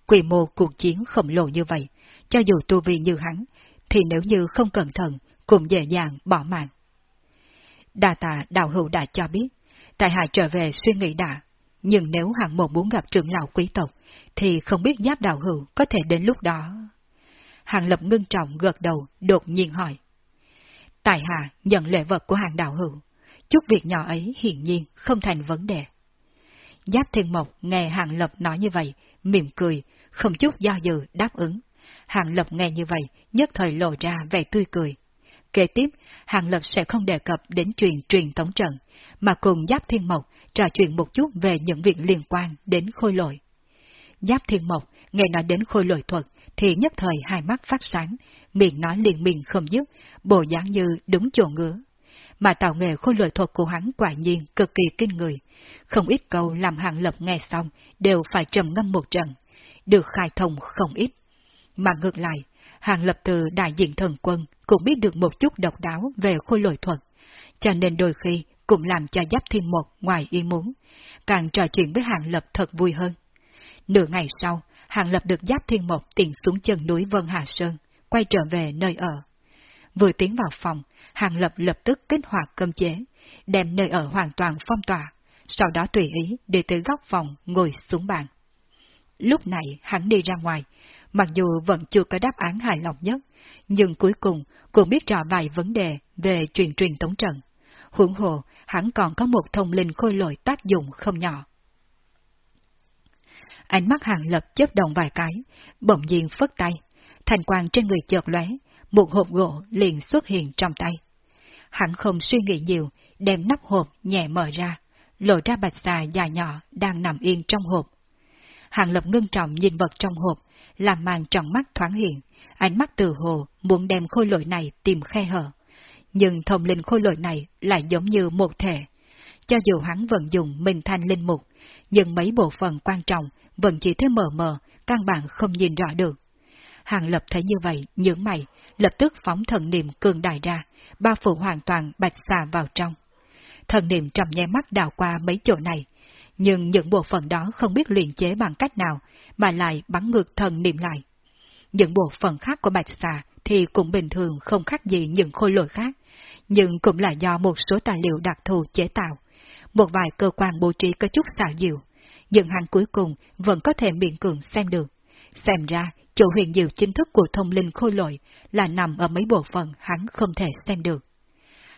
Quy mô cuộc chiến khổng lồ như vậy, cho dù tu vi như hắn, thì nếu như không cẩn thận, cũng dễ dàng bỏ mạng. Đà tạ đạo hữu đã cho biết, tại hạ trở về suy nghĩ đã, nhưng nếu hạng một muốn gặp trưởng lão quý tộc, thì không biết giáp đạo hữu có thể đến lúc đó. Hàng lập ngưng trọng gật đầu, đột nhiên hỏi. Tài hạ nhận lễ vật của hàng đạo hữu, chút việc nhỏ ấy hiển nhiên không thành vấn đề. Giáp Thiên Mộc nghe Hàng Lập nói như vậy, mỉm cười, không chút do dự đáp ứng. Hàng Lập nghe như vậy, nhất thời lộ ra vẻ tươi cười. Kế tiếp, Hàng Lập sẽ không đề cập đến chuyện truyền thống trận, mà cùng Giáp Thiên Mộc trò chuyện một chút về những việc liên quan đến khôi lội. Giáp Thiên Mộc nghe nói đến khôi lội thuật thì nhất thời hai mắt phát sáng, miệng nói liền miệng không dứt, bộ dáng như đúng chỗ ngứa. Mà tạo nghề khôi lội thuật của hắn quả nhiên cực kỳ kinh người. Không ít câu làm hàng lập nghe xong đều phải trầm ngâm một trận, được khai thông không ít. Mà ngược lại, hàng lập từ đại diện thần quân cũng biết được một chút độc đáo về khôi lội thuật, cho nên đôi khi cũng làm cho giáp thiên một ngoài ý muốn, càng trò chuyện với hàng lập thật vui hơn. Nửa ngày sau, Hàng Lập được Giáp Thiên một tiện xuống chân núi Vân Hà Sơn, quay trở về nơi ở. Vừa tiến vào phòng, Hàng Lập lập tức kích hoạt cơm chế, đem nơi ở hoàn toàn phong tỏa, sau đó tùy ý đi tới góc phòng ngồi xuống bàn. Lúc này hắn đi ra ngoài, mặc dù vẫn chưa có đáp án hài lòng nhất, nhưng cuối cùng cũng biết rõ vài vấn đề về truyền truyền tống trận. Hưởng hồ, hắn còn có một thông linh khôi lội tác dụng không nhỏ. Ánh mắt hàng lập chớp động vài cái, bỗng nhiên phất tay. Thành quang trên người chợt lóe, một hộp gỗ liền xuất hiện trong tay. Hắn không suy nghĩ nhiều, đem nắp hộp nhẹ mở ra, lộ ra bạch xà dài nhỏ đang nằm yên trong hộp. Hàng lập ngưng trọng nhìn vật trong hộp, làm màn trong mắt thoáng hiện, ánh mắt từ hồ muốn đem khôi lội này tìm khe hở. Nhưng thông linh khôi lội này lại giống như một thể. Cho dù hắn vẫn dùng minh thanh linh mục, nhưng mấy bộ phận quan trọng vẫn chỉ thế mờ mờ, căn bản không nhìn rõ được. Hàng lập thấy như vậy, nhướng mày, lập tức phóng thần niệm cường đại ra, bao phủ hoàn toàn bạch xà vào trong. Thần niệm trầm nháy mắt đào qua mấy chỗ này, nhưng những bộ phận đó không biết luyện chế bằng cách nào, mà lại bắn ngược thần niệm lại. Những bộ phận khác của bạch xà thì cũng bình thường không khác gì những khôi lỗi khác, nhưng cũng là do một số tài liệu đặc thù chế tạo. Một vài cơ quan bố trí có chút xảo diệu, nhưng hàng cuối cùng vẫn có thể miễn cường xem được. Xem ra, chỗ huyền diệu chính thức của thông linh khôi lội là nằm ở mấy bộ phận hắn không thể xem được.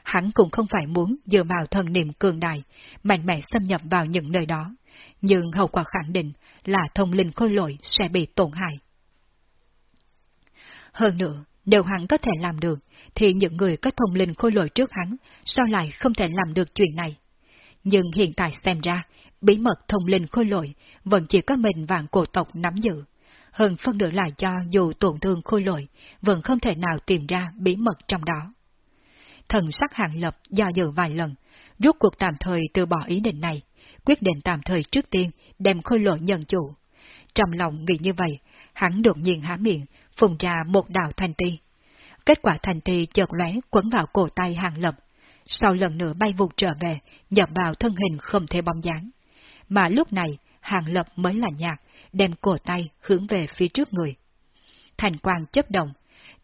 Hắn cũng không phải muốn dựa vào thần niệm cường đại, mạnh mẽ xâm nhập vào những nơi đó, nhưng hậu quả khẳng định là thông linh khôi lội sẽ bị tổn hại. Hơn nữa, nếu hắn có thể làm được, thì những người có thông linh khôi lội trước hắn, sao lại không thể làm được chuyện này? Nhưng hiện tại xem ra, bí mật thông linh khôi lội vẫn chỉ có mình vạn cổ tộc nắm giữ. Hơn phân nửa là do dù tổn thương khôi lội, vẫn không thể nào tìm ra bí mật trong đó. Thần sắc hạng lập do dự vài lần, rút cuộc tạm thời từ bỏ ý định này, quyết định tạm thời trước tiên đem khôi lội nhận chủ. Trong lòng nghĩ như vậy, hắn đột nhiên há miệng, phùng ra một đạo thanh ti. Kết quả thanh ti chợt lóe quấn vào cổ tay hàng lập, sau lần nữa bay vụt trở về, nhập vào thân hình không thể bóng dáng. Mà lúc này, hàng lập mới là nhạc, đem cổ tay hướng về phía trước người. Thành quang chấp động,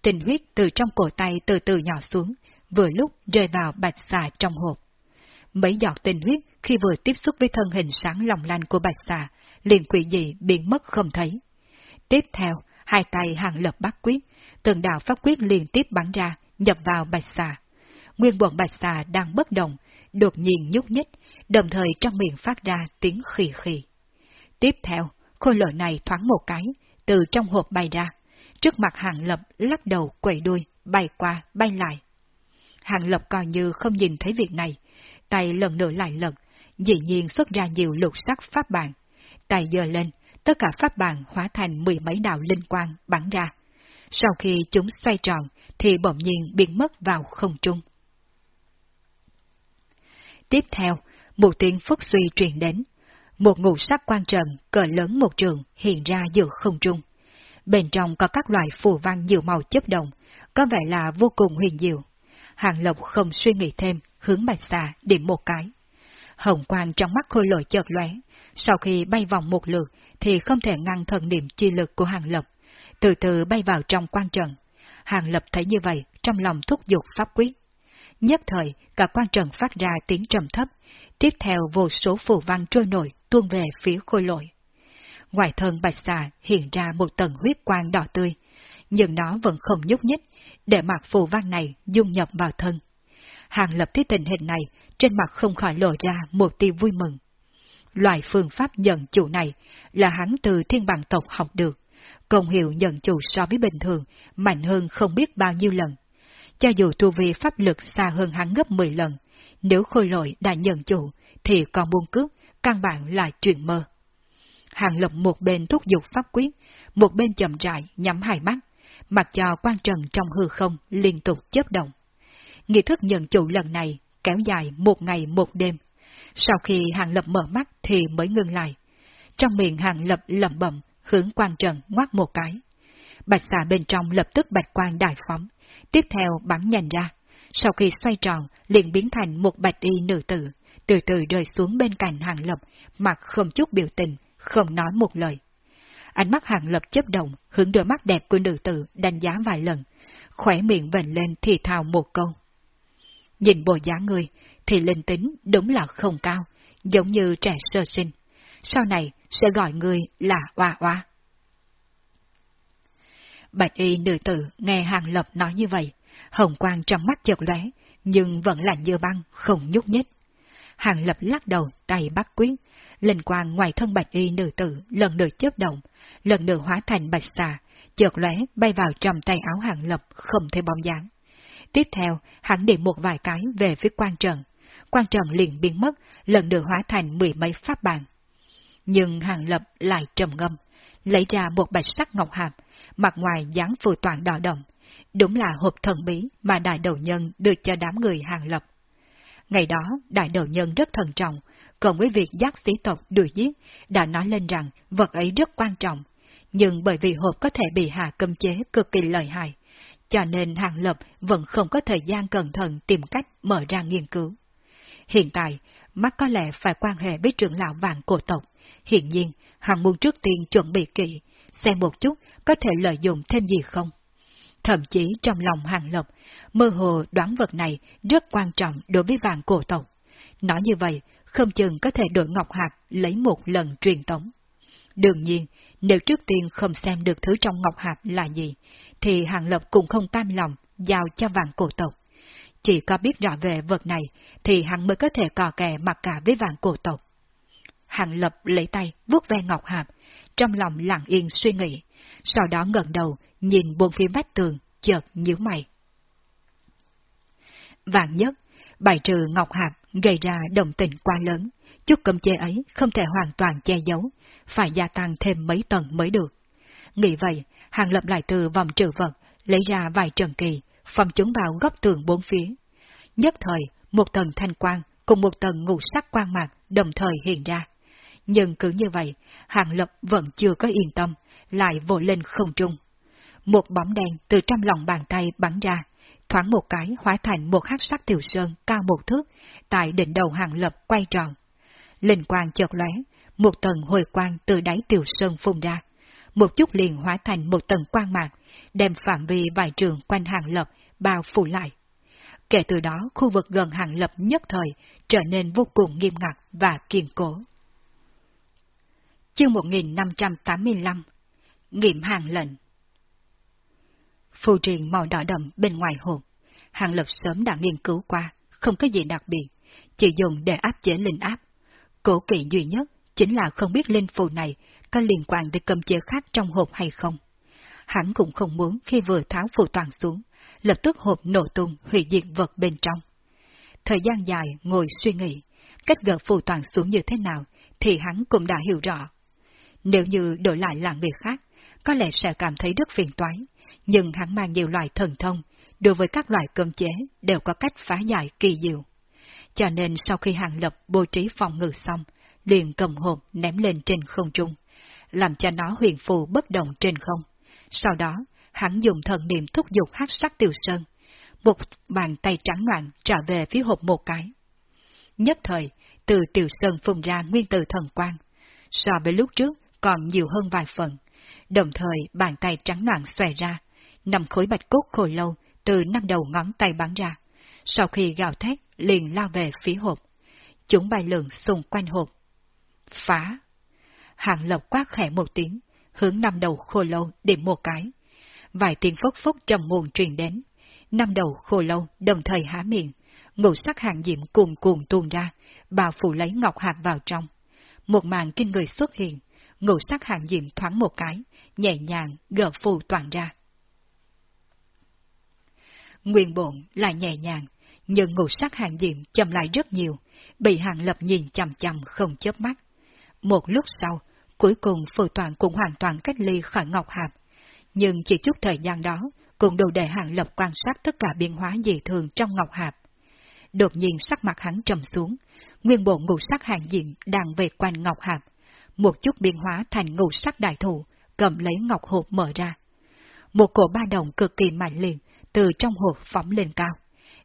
tình huyết từ trong cổ tay từ từ nhỏ xuống, vừa lúc rơi vào bạch xà trong hộp. Mấy giọt tình huyết khi vừa tiếp xúc với thân hình sáng lòng lanh của bạch xà, liền quỷ dị biến mất không thấy. Tiếp theo, hai tay hàng lập bắt quyết, từng đạo pháp quyết liên tiếp bắn ra, nhập vào bạch xà. Nguyên bọn bạch xà đang bất động, đột nhiên nhúc nhích, đồng thời trong miệng phát ra tiếng khì khì. Tiếp theo, khôi lỗi này thoáng một cái, từ trong hộp bay ra, trước mặt Hàng Lập lắc đầu quẩy đuôi, bay qua, bay lại. Hàng Lập coi như không nhìn thấy việc này, tay lần nữa lại lần dĩ nhiên xuất ra nhiều lục sắc pháp bàn. Tay giơ lên, tất cả pháp bàn hóa thành mười mấy đạo linh quang bắn ra. Sau khi chúng xoay tròn, thì bỗng nhiên biến mất vào không trung. Tiếp theo, một tiếng phất suy truyền đến. Một ngũ sắc quan trần cỡ lớn một trường hiện ra giữa không trung. Bên trong có các loại phù văn nhiều màu chấp động, có vẻ là vô cùng huyền diệu. Hàng Lộc không suy nghĩ thêm, hướng bạch xà điểm một cái. Hồng quang trong mắt khôi lội chợt lóe, sau khi bay vòng một lượt thì không thể ngăn thần niệm chi lực của Hàng Lập, từ từ bay vào trong quan trận. Hàng Lập thấy như vậy, trong lòng thúc giục pháp quyết. Nhất thời, cả quan trận phát ra tiếng trầm thấp, tiếp theo vô số phù văn trôi nổi tuôn về phía khôi lội. Ngoài thân bạch xà hiện ra một tầng huyết quang đỏ tươi, nhưng nó vẫn không nhúc nhích, để mặt phù văn này dung nhập vào thân. Hàng lập thấy tình hình này, trên mặt không khỏi lộ ra một tia vui mừng. Loại phương pháp nhận chủ này là hắn từ thiên bằng tộc học được, công hiệu nhận chủ so với bình thường mạnh hơn không biết bao nhiêu lần. Cho dù tu vi pháp lực xa hơn hắn gấp 10 lần, nếu khôi lội đã nhận chủ thì còn buông cướp, căn bản là chuyện mơ. Hàng lập một bên thúc giục pháp quyết, một bên chậm rãi nhắm hai mắt, mặc cho quan trần trong hư không liên tục chớp động. Nghi thức nhận chủ lần này kéo dài một ngày một đêm. Sau khi Hàng Lập mở mắt thì mới ngưng lại. Trong miệng Hàng Lập lẩm bẩm, hướng quan trần ngoát một cái. Bạch xà bên trong lập tức bạch quang đại phóng, tiếp theo bắn nhanh ra. Sau khi xoay tròn, liền biến thành một bạch y nữ tử, từ từ rơi xuống bên cạnh Hàng Lập, mặt không chút biểu tình, không nói một lời. Ánh mắt Hàng Lập chấp động, hướng đôi mắt đẹp của nữ tử đánh giá vài lần, khỏe miệng vệnh lên thì thào một câu. Nhìn bộ dáng người, thì linh tính đúng là không cao, giống như trẻ sơ sinh. Sau này sẽ gọi người là Oa Oa. Bạch y nữ tử nghe Hàng Lập nói như vậy, hồng quang trong mắt chợt lóe, nhưng vẫn lạnh như băng, không nhúc nhích. Hàng Lập lắc đầu, tay bắt quyết, linh quang ngoài thân bạch y nữ tử lần nữa chớp động, lần nữa hóa thành bạch xà, chợt lóe bay vào trong tay áo Hàng Lập không thấy bóng dáng. Tiếp theo, hắn điểm một vài cái về phía quan trần. Quan trần liền biến mất, lần nữa hóa thành mười mấy pháp bàn. Nhưng Hàng Lập lại trầm ngâm, lấy ra một bạch sắc ngọc hàm, mặt ngoài dáng phù toàn đỏ đồng. Đúng là hộp thần bí mà đại đầu nhân được cho đám người Hàng Lập. Ngày đó, đại đầu nhân rất thận trọng, cộng với việc giác sĩ tộc đuổi giết, đã nói lên rằng vật ấy rất quan trọng. Nhưng bởi vì hộp có thể bị hạ cấm chế cực kỳ lợi hại, cho nên Hàng Lập vẫn không có thời gian cẩn thận tìm cách mở ra nghiên cứu. Hiện tại, mắt có lẽ phải quan hệ với trưởng lão vàng cổ tộc. Hiện nhiên, hàng muốn trước tiên chuẩn bị kỹ, xem một chút có thể lợi dụng thêm gì không. Thậm chí trong lòng Hàng lộc mơ hồ đoán vật này rất quan trọng đối với vàng cổ tộc. Nói như vậy, không chừng có thể đổi Ngọc Hạt lấy một lần truyền tống. Đương nhiên, nếu trước tiên không xem được thứ trong Ngọc Hạt là gì, thì Hàng Lập cũng không cam lòng giao cho vàng cổ tộc. Chỉ có biết rõ về vật này, thì hắn mới có thể cò kè mặc cả với vàng cổ tộc. Hàng Lập lấy tay vuốt ve Ngọc Hàm, trong lòng lặng yên suy nghĩ, sau đó ngẩng đầu nhìn bốn phía vách tường, chợt nhíu mày. Vạn nhất, bài trừ Ngọc Hàm gây ra đồng tình quá lớn, chút cấm chế ấy không thể hoàn toàn che giấu, phải gia tăng thêm mấy tầng mới được. Nghĩ vậy, hàng lập lại từ vòng trừ vật, lấy ra vài trần kỳ, phòng chúng vào góc tường bốn phía. Nhất thời, một tầng thanh quang cùng một tầng ngũ sắc quang mạc đồng thời hiện ra. Nhưng cứ như vậy, hàng lập vẫn chưa có yên tâm, lại vỗ lên không trung. Một bóng đen từ trong lòng bàn tay bắn ra, thoáng một cái hóa thành một hắc sắc tiểu sơn cao một thước, tại đỉnh đầu hàng lập quay tròn. Linh quang chợt lóe, một tầng hồi quang từ đáy tiểu sơn phun ra, một chút liền hóa thành một tầng quang mạc, đem phạm vi vài trường quanh hàng lập bao phủ lại. Kể từ đó, khu vực gần hàng lập nhất thời trở nên vô cùng nghiêm ngặt và kiên cố. Chương 1585 Nghiệm hàng lệnh Phù truyền màu đỏ đậm bên ngoài hộp, hàng lập sớm đã nghiên cứu qua, không có gì đặc biệt, chỉ dùng để áp chế linh áp. Cổ kỵ duy nhất chính là không biết linh phù này có liên quan đến cầm chế khác trong hộp hay không. Hắn cũng không muốn khi vừa tháo phù toàn xuống, lập tức hộp nổ tung hủy diệt vật bên trong. Thời gian dài ngồi suy nghĩ, cách gỡ phù toàn xuống như thế nào thì hắn cũng đã hiểu rõ. Nếu như đổi lại là người khác, có lẽ sẽ cảm thấy rất phiền toái, nhưng hắn mang nhiều loại thần thông, đối với các loại cơm chế đều có cách phá giải kỳ diệu. Cho nên sau khi hàng lập bố trí phòng ngự xong, liền cầm hộp ném lên trên không trung, làm cho nó huyền phù bất động trên không. Sau đó, hắn dùng thần niệm thúc giục hát sắc tiểu sơn, một bàn tay trắng loạn trả về phía hộp một cái. Nhất thời, từ tiểu sơn phun ra nguyên tử thần quang, so với lúc trước còn nhiều hơn vài phần, đồng thời bàn tay trắng loạn xòe ra, nằm khối bạch cốt khổ lâu từ năm đầu ngón tay bắn ra, sau khi gào thét liền lao về phía hộp. Chúng bay lượn xung quanh hộp. Phá! Hàng lộc quát khẽ một tiếng, hướng năm đầu khô lâu điểm một cái. Vài tiếng phốc phốc trầm nguồn truyền đến. Năm đầu khô lâu đồng thời há miệng, ngũ sắc hàng diệm cuồn cuồn tuôn ra, bao phủ lấy ngọc hạt vào trong. Một màn kinh người xuất hiện, ngũ sắc hàng diệm thoáng một cái, nhẹ nhàng gỡ phù toàn ra. Nguyên bổn là nhẹ nhàng, nhưng ngũ sắc hàng diệm chậm lại rất nhiều, bị hàng lập nhìn chằm chằm không chớp mắt. Một lúc sau, cuối cùng phù toàn cũng hoàn toàn cách ly khỏi Ngọc Hạp. Nhưng chỉ chút thời gian đó, cũng đủ để hàng lập quan sát tất cả biến hóa dị thường trong Ngọc Hạp. Đột nhiên sắc mặt hắn trầm xuống, nguyên bộ ngũ sắc hàng diệm đang về quanh Ngọc Hạp. Một chút biến hóa thành ngũ sắc đại thủ, cầm lấy ngọc hộp mở ra. Một cổ ba đồng cực kỳ mạnh liệt từ trong hộp phóng lên cao.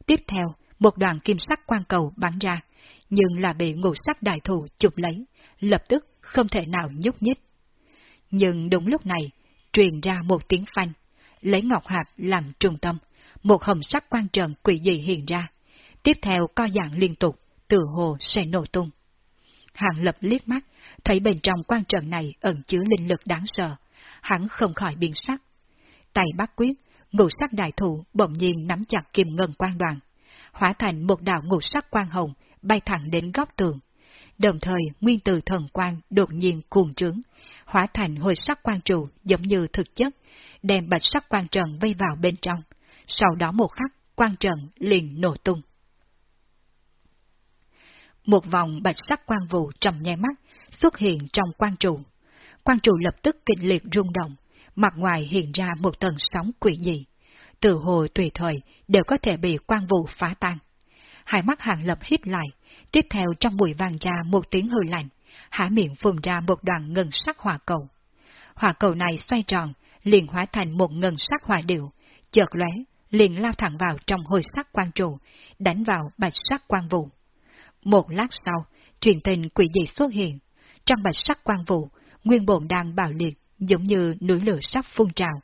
Tiếp theo, một đoàn kim sắc quang cầu bắn ra, nhưng là bị ngũ sắc đại thủ chụp lấy, lập tức không thể nào nhúc nhích. Nhưng đúng lúc này, truyền ra một tiếng phanh, lấy ngọc hạt làm trung tâm, một hầm sắc quan trần quỷ dị hiện ra, tiếp theo co dạng liên tục, từ hồ sẽ nổ tung. Hàng lập liếc mắt, thấy bên trong quan trận này ẩn chứa linh lực đáng sợ, hắn không khỏi biến sắc. Tay bắt quyết, ngũ sắc đại thủ bỗng nhiên nắm chặt kim ngân quan đoàn, hóa thành một đạo ngũ sắc quang hồng bay thẳng đến góc tường. Đồng thời nguyên từ thần quang đột nhiên cuồng trướng, hóa thành hồi sắc quang trụ giống như thực chất, đem bạch sắc quan trần vây vào bên trong. Sau đó một khắc, quan trần liền nổ tung. Một vòng bạch sắc quang vụ trong nháy mắt xuất hiện trong quang trụ. Quang trụ lập tức kịch liệt rung động, mặt ngoài hiện ra một tầng sóng quỷ dị. Từ hồ tùy thời đều có thể bị quang vụ phá tan. Hai mắt hàng lập hít lại, tiếp theo trong bụi vàng ra một tiếng hư lạnh, há miệng phun ra một đoàn ngân sắc hỏa cầu. Hỏa cầu này xoay tròn, liền hóa thành một ngân sắc hỏa điệu, chợt lóe, liền lao thẳng vào trong hồi sắc quang trụ, đánh vào bạch sắc quang vụ. Một lát sau, truyền tình quỷ dị xuất hiện. Trong bạch sắc quang vụ, nguyên bổn đang bạo liệt, giống như núi lửa sắp phun trào.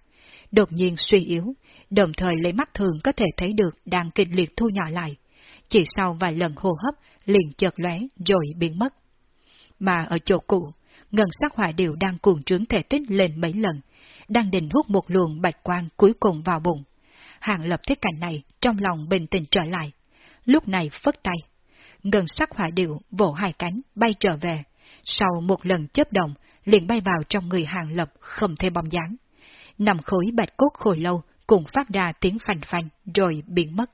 Đột nhiên suy yếu, đồng thời lấy mắt thường có thể thấy được đang kịch liệt thu nhỏ lại. Chỉ sau vài lần hô hấp, liền chợt lóe rồi biến mất. Mà ở chỗ cũ, ngân sắc hỏa điệu đang cuồng trướng thể tích lên mấy lần, đang định hút một luồng bạch quang cuối cùng vào bụng. Hàng lập thế cảnh này trong lòng bình tĩnh trở lại. Lúc này phất tay. Ngân sắc hỏa điệu vỗ hai cánh bay trở về. Sau một lần chấp động, liền bay vào trong người hàng lập không thể bóng dáng. Nằm khối bạch cốt khhồi lâu cùng phát ra tiếng phành phành rồi biến mất.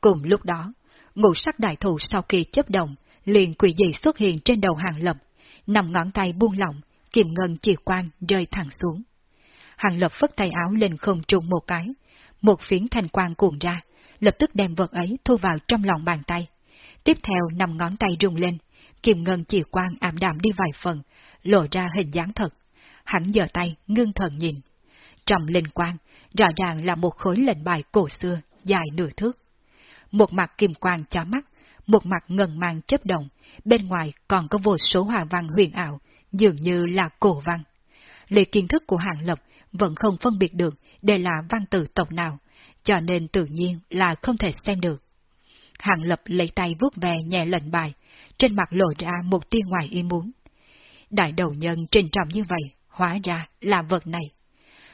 Cùng lúc đó, ngũ sắc đại thủ sau khi chấp động, liền quỷ dị xuất hiện trên đầu hàng lập, nằm ngón tay buông lỏng, kiềm ngân chỉ quan rơi thẳng xuống. Hàng lập phất tay áo lên không trung một cái, một phiến thanh quang cuộn ra, lập tức đem vật ấy thu vào trong lòng bàn tay. Tiếp theo nằm ngón tay rung lên, kiềm ngân chỉ quang ảm đạm đi vài phần, lộ ra hình dáng thật. Hắn giơ tay, ngưng thần nhìn. Trầm linh quang, rõ ràng là một khối lệnh bài cổ xưa, dài nửa thước. Một mặt kim quang chó mắt, một mặt ngần mang chấp động, bên ngoài còn có vô số hòa văn huyền ảo, dường như là cổ văn. Lệ kiến thức của hạng Lập vẫn không phân biệt được đây là văn tự tộc nào, cho nên tự nhiên là không thể xem được. Hàng Lập lấy tay vuốt về nhẹ lệnh bài, trên mặt lộ ra một tia ngoài ý muốn. Đại đầu nhân trình trọng như vậy, hóa ra là vật này.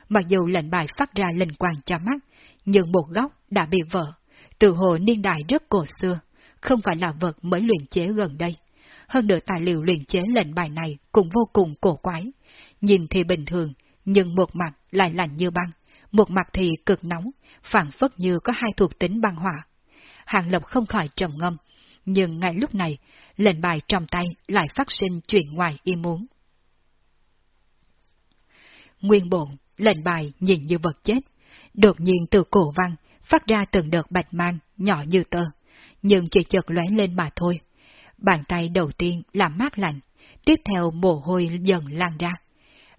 Mặc dù lệnh bài phát ra linh quang cho mắt, nhưng một góc đã bị vỡ, từ hồ niên đại rất cổ xưa, không phải là vật mới luyện chế gần đây. Hơn nữa tài liệu luyện chế lệnh bài này cũng vô cùng cổ quái. Nhìn thì bình thường, nhưng một mặt lại lạnh như băng, một mặt thì cực nóng, phản phất như có hai thuộc tính băng hỏa. Hàng Lập không khỏi trầm ngâm, nhưng ngay lúc này, lệnh bài trong tay lại phát sinh chuyện ngoài ý muốn. Nguyên bộn, lệnh bài nhìn như vật chết, đột nhiên từ cổ văn phát ra từng đợt bạch mang nhỏ như tơ, nhưng chỉ chợt lóe lên mà thôi. Bàn tay đầu tiên làm mát lạnh, tiếp theo mồ hôi dần lan ra.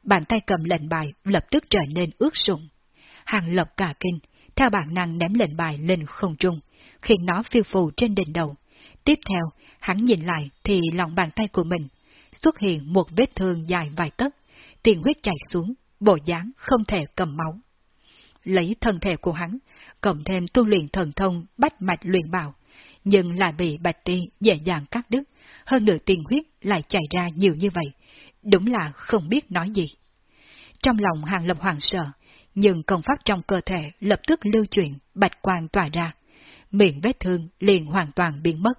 Bàn tay cầm lệnh bài lập tức trở nên ướt sũng. Hàng lập cả kinh, theo bản năng ném lệnh bài lên không trung, khiến nó phiêu phù trên đỉnh đầu. Tiếp theo, hắn nhìn lại thì lòng bàn tay của mình xuất hiện một vết thương dài vài tấc, tiền huyết chảy xuống, bộ dáng không thể cầm máu. Lấy thân thể của hắn, cộng thêm tu luyện thần thông bách mạch luyện bảo, nhưng lại bị bạch ti dễ dàng cắt đứt, hơn nửa tiền huyết lại chảy ra nhiều như vậy, đúng là không biết nói gì. Trong lòng hàng lập hoàng sợ, nhưng công pháp trong cơ thể lập tức lưu chuyển, bạch quang tỏa ra, miệng vết thương liền hoàn toàn biến mất.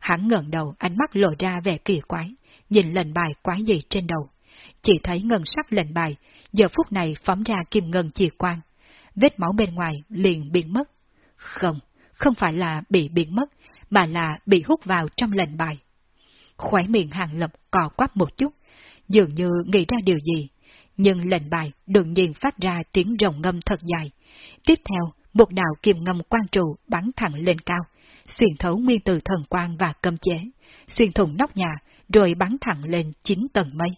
Hắn ngẩng đầu ánh mắt lộ ra vẻ kỳ quái, nhìn lệnh bài quái gì trên đầu. Chỉ thấy ngân sắc lệnh bài, giờ phút này phóng ra kim ngân chì quang. Vết máu bên ngoài liền biến mất. Không, không phải là bị biến mất, mà là bị hút vào trong lệnh bài. Khóe miệng hàng lập cò quắp một chút, dường như nghĩ ra điều gì, nhưng lệnh bài đột nhiên phát ra tiếng rồng ngâm thật dài. Tiếp theo, một đạo kim ngâm quan trụ bắn thẳng lên cao, xuyên thấu nguyên từ thần quang và cầm chế, xuyên thủng nóc nhà, rồi bắn thẳng lên chín tầng mây.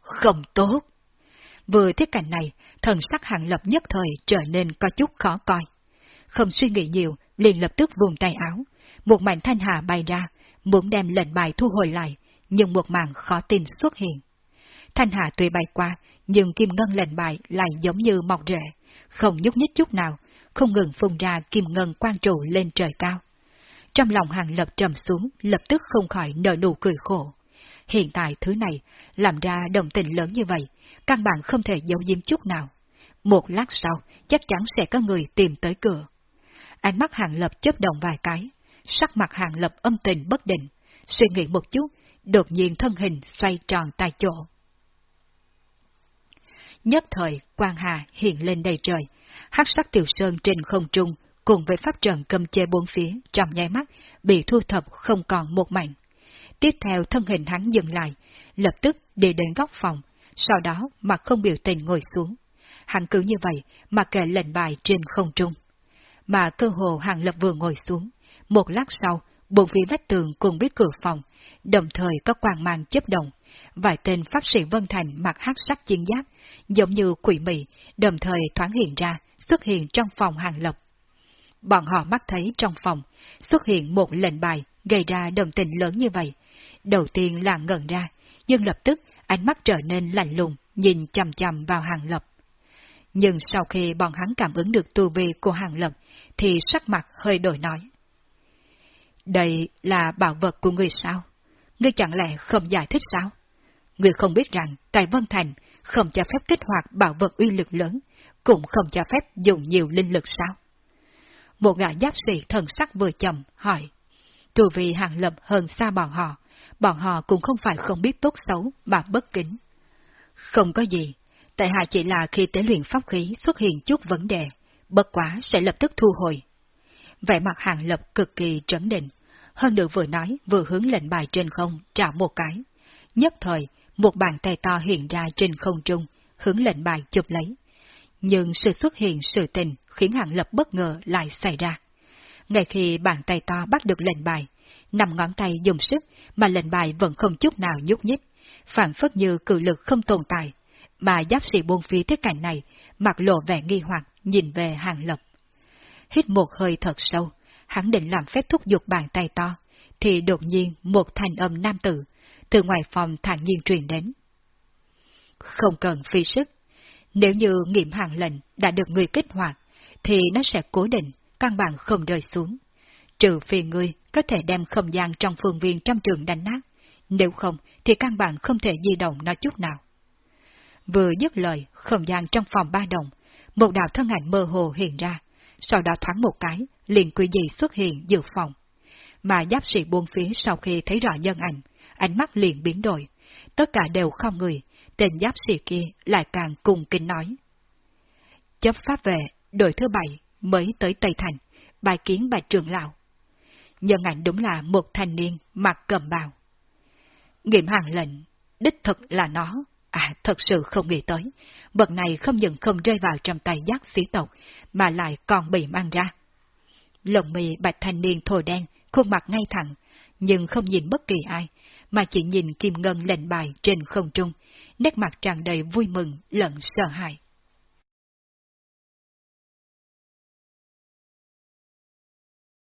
Không tốt! Vừa thiết cảnh này, thần sắc hạng lập nhất thời trở nên có chút khó coi. Không suy nghĩ nhiều, liền lập tức vùng tay áo, một mảnh thanh hà bay ra, muốn đem lệnh bài thu hồi lại, nhưng một màn khó tin xuất hiện. Thanh hà tuy bay qua, nhưng kim ngân lệnh bài lại giống như mọc rễ, không nhúc nhích chút nào, không ngừng phun ra kim ngân quang trụ lên trời cao. Trong lòng hàng lập trầm xuống, lập tức không khỏi nở nụ cười khổ. Hiện tại thứ này, làm ra đồng tình lớn như vậy, căn bản không thể giấu giếm chút nào. Một lát sau, chắc chắn sẽ có người tìm tới cửa. Ánh mắt hàng lập chớp động vài cái, sắc mặt hàng lập âm tình bất định, suy nghĩ một chút, đột nhiên thân hình xoay tròn tại chỗ. Nhất thời, quang hà hiện lên đầy trời, hắc sắc tiểu sơn trên không trung cùng với pháp trận cầm chê bốn phía trong nháy mắt bị thu thập không còn một mảnh. Tiếp theo thân hình hắn dừng lại, lập tức đi đến góc phòng, sau đó mà không biểu tình ngồi xuống. Hắn cứ như vậy mà kể lệnh bài trên không trung. Mà cơ hồ hàng lập vừa ngồi xuống, một lát sau, bốn phía vách tường cùng biết cửa phòng, đồng thời có quang mang chấp động. Vài tên pháp sĩ Vân Thành mặc hắc sắc chiến giáp, giống như quỷ mị, đồng thời thoáng hiện ra, xuất hiện trong phòng hàng lộc Bọn họ mắt thấy trong phòng, xuất hiện một lệnh bài gây ra đồng tình lớn như vậy. Đầu tiên là ngẩn ra, nhưng lập tức ánh mắt trở nên lạnh lùng, nhìn chầm chầm vào hàng lộc Nhưng sau khi bọn hắn cảm ứng được tu vi của hàng lộc thì sắc mặt hơi đổi nói. Đây là bảo vật của người sao? Ngươi chẳng lẽ không giải thích sao? Ngươi không biết rằng tại Vân Thành không cho phép kích hoạt bảo vật uy lực lớn, cũng không cho phép dùng nhiều linh lực sao? Một gã giáp sĩ thần sắc vừa chậm hỏi. Dù vì hàng lập hơn xa bọn họ, bọn họ cũng không phải không biết tốt xấu mà bất kính. Không có gì, tại hạ chỉ là khi tế luyện pháp khí xuất hiện chút vấn đề, bất quá sẽ lập tức thu hồi. Vẻ mặt hàng lập cực kỳ trấn định, hơn nữa vừa nói vừa hướng lệnh bài trên không trả một cái. Nhất thời, một bàn tay to hiện ra trên không trung, hướng lệnh bài chụp lấy. Nhưng sự xuất hiện sự tình khiến hạng lập bất ngờ lại xảy ra. Ngay khi bàn tay to bắt được lệnh bài, nằm ngón tay dùng sức mà lệnh bài vẫn không chút nào nhúc nhích, phản phất như cự lực không tồn tại, mà giáp sĩ buôn phí thế cảnh này, mặt lộ vẻ nghi hoặc nhìn về hàng lập. Hít một hơi thật sâu, hắn định làm phép thúc giục bàn tay to, thì đột nhiên một thành âm nam tử, từ ngoài phòng thản nhiên truyền đến. Không cần phi sức, nếu như nghiệm hàng lệnh đã được người kích hoạt, thì nó sẽ cố định, căn bản không rơi xuống. Trừ phi ngươi có thể đem không gian trong phương viên trong trường đánh nát, nếu không thì căn bản không thể di động nó chút nào. Vừa dứt lời, không gian trong phòng ba đồng, một đạo thân ảnh mơ hồ hiện ra, sau đó thoáng một cái, liền quy dị xuất hiện giữa phòng. Mà giáp sĩ buông phía sau khi thấy rõ nhân ảnh, ánh mắt liền biến đổi, tất cả đều không người, tên giáp sĩ kia lại càng cùng kinh nói. Chấp pháp về, đội thứ bảy mới tới Tây Thành, bài kiến bạch trường lão. Nhân ảnh đúng là một thanh niên mặc cầm bào. Nghiệm hàng lệnh, đích thực là nó. À, thật sự không nghĩ tới. Vật này không những không rơi vào trong tay giác sĩ tộc, mà lại còn bị mang ra. Lồng mì bạch thanh niên thổi đen, khuôn mặt ngay thẳng, nhưng không nhìn bất kỳ ai, mà chỉ nhìn kim ngân lệnh bài trên không trung, nét mặt tràn đầy vui mừng lẫn sợ hãi.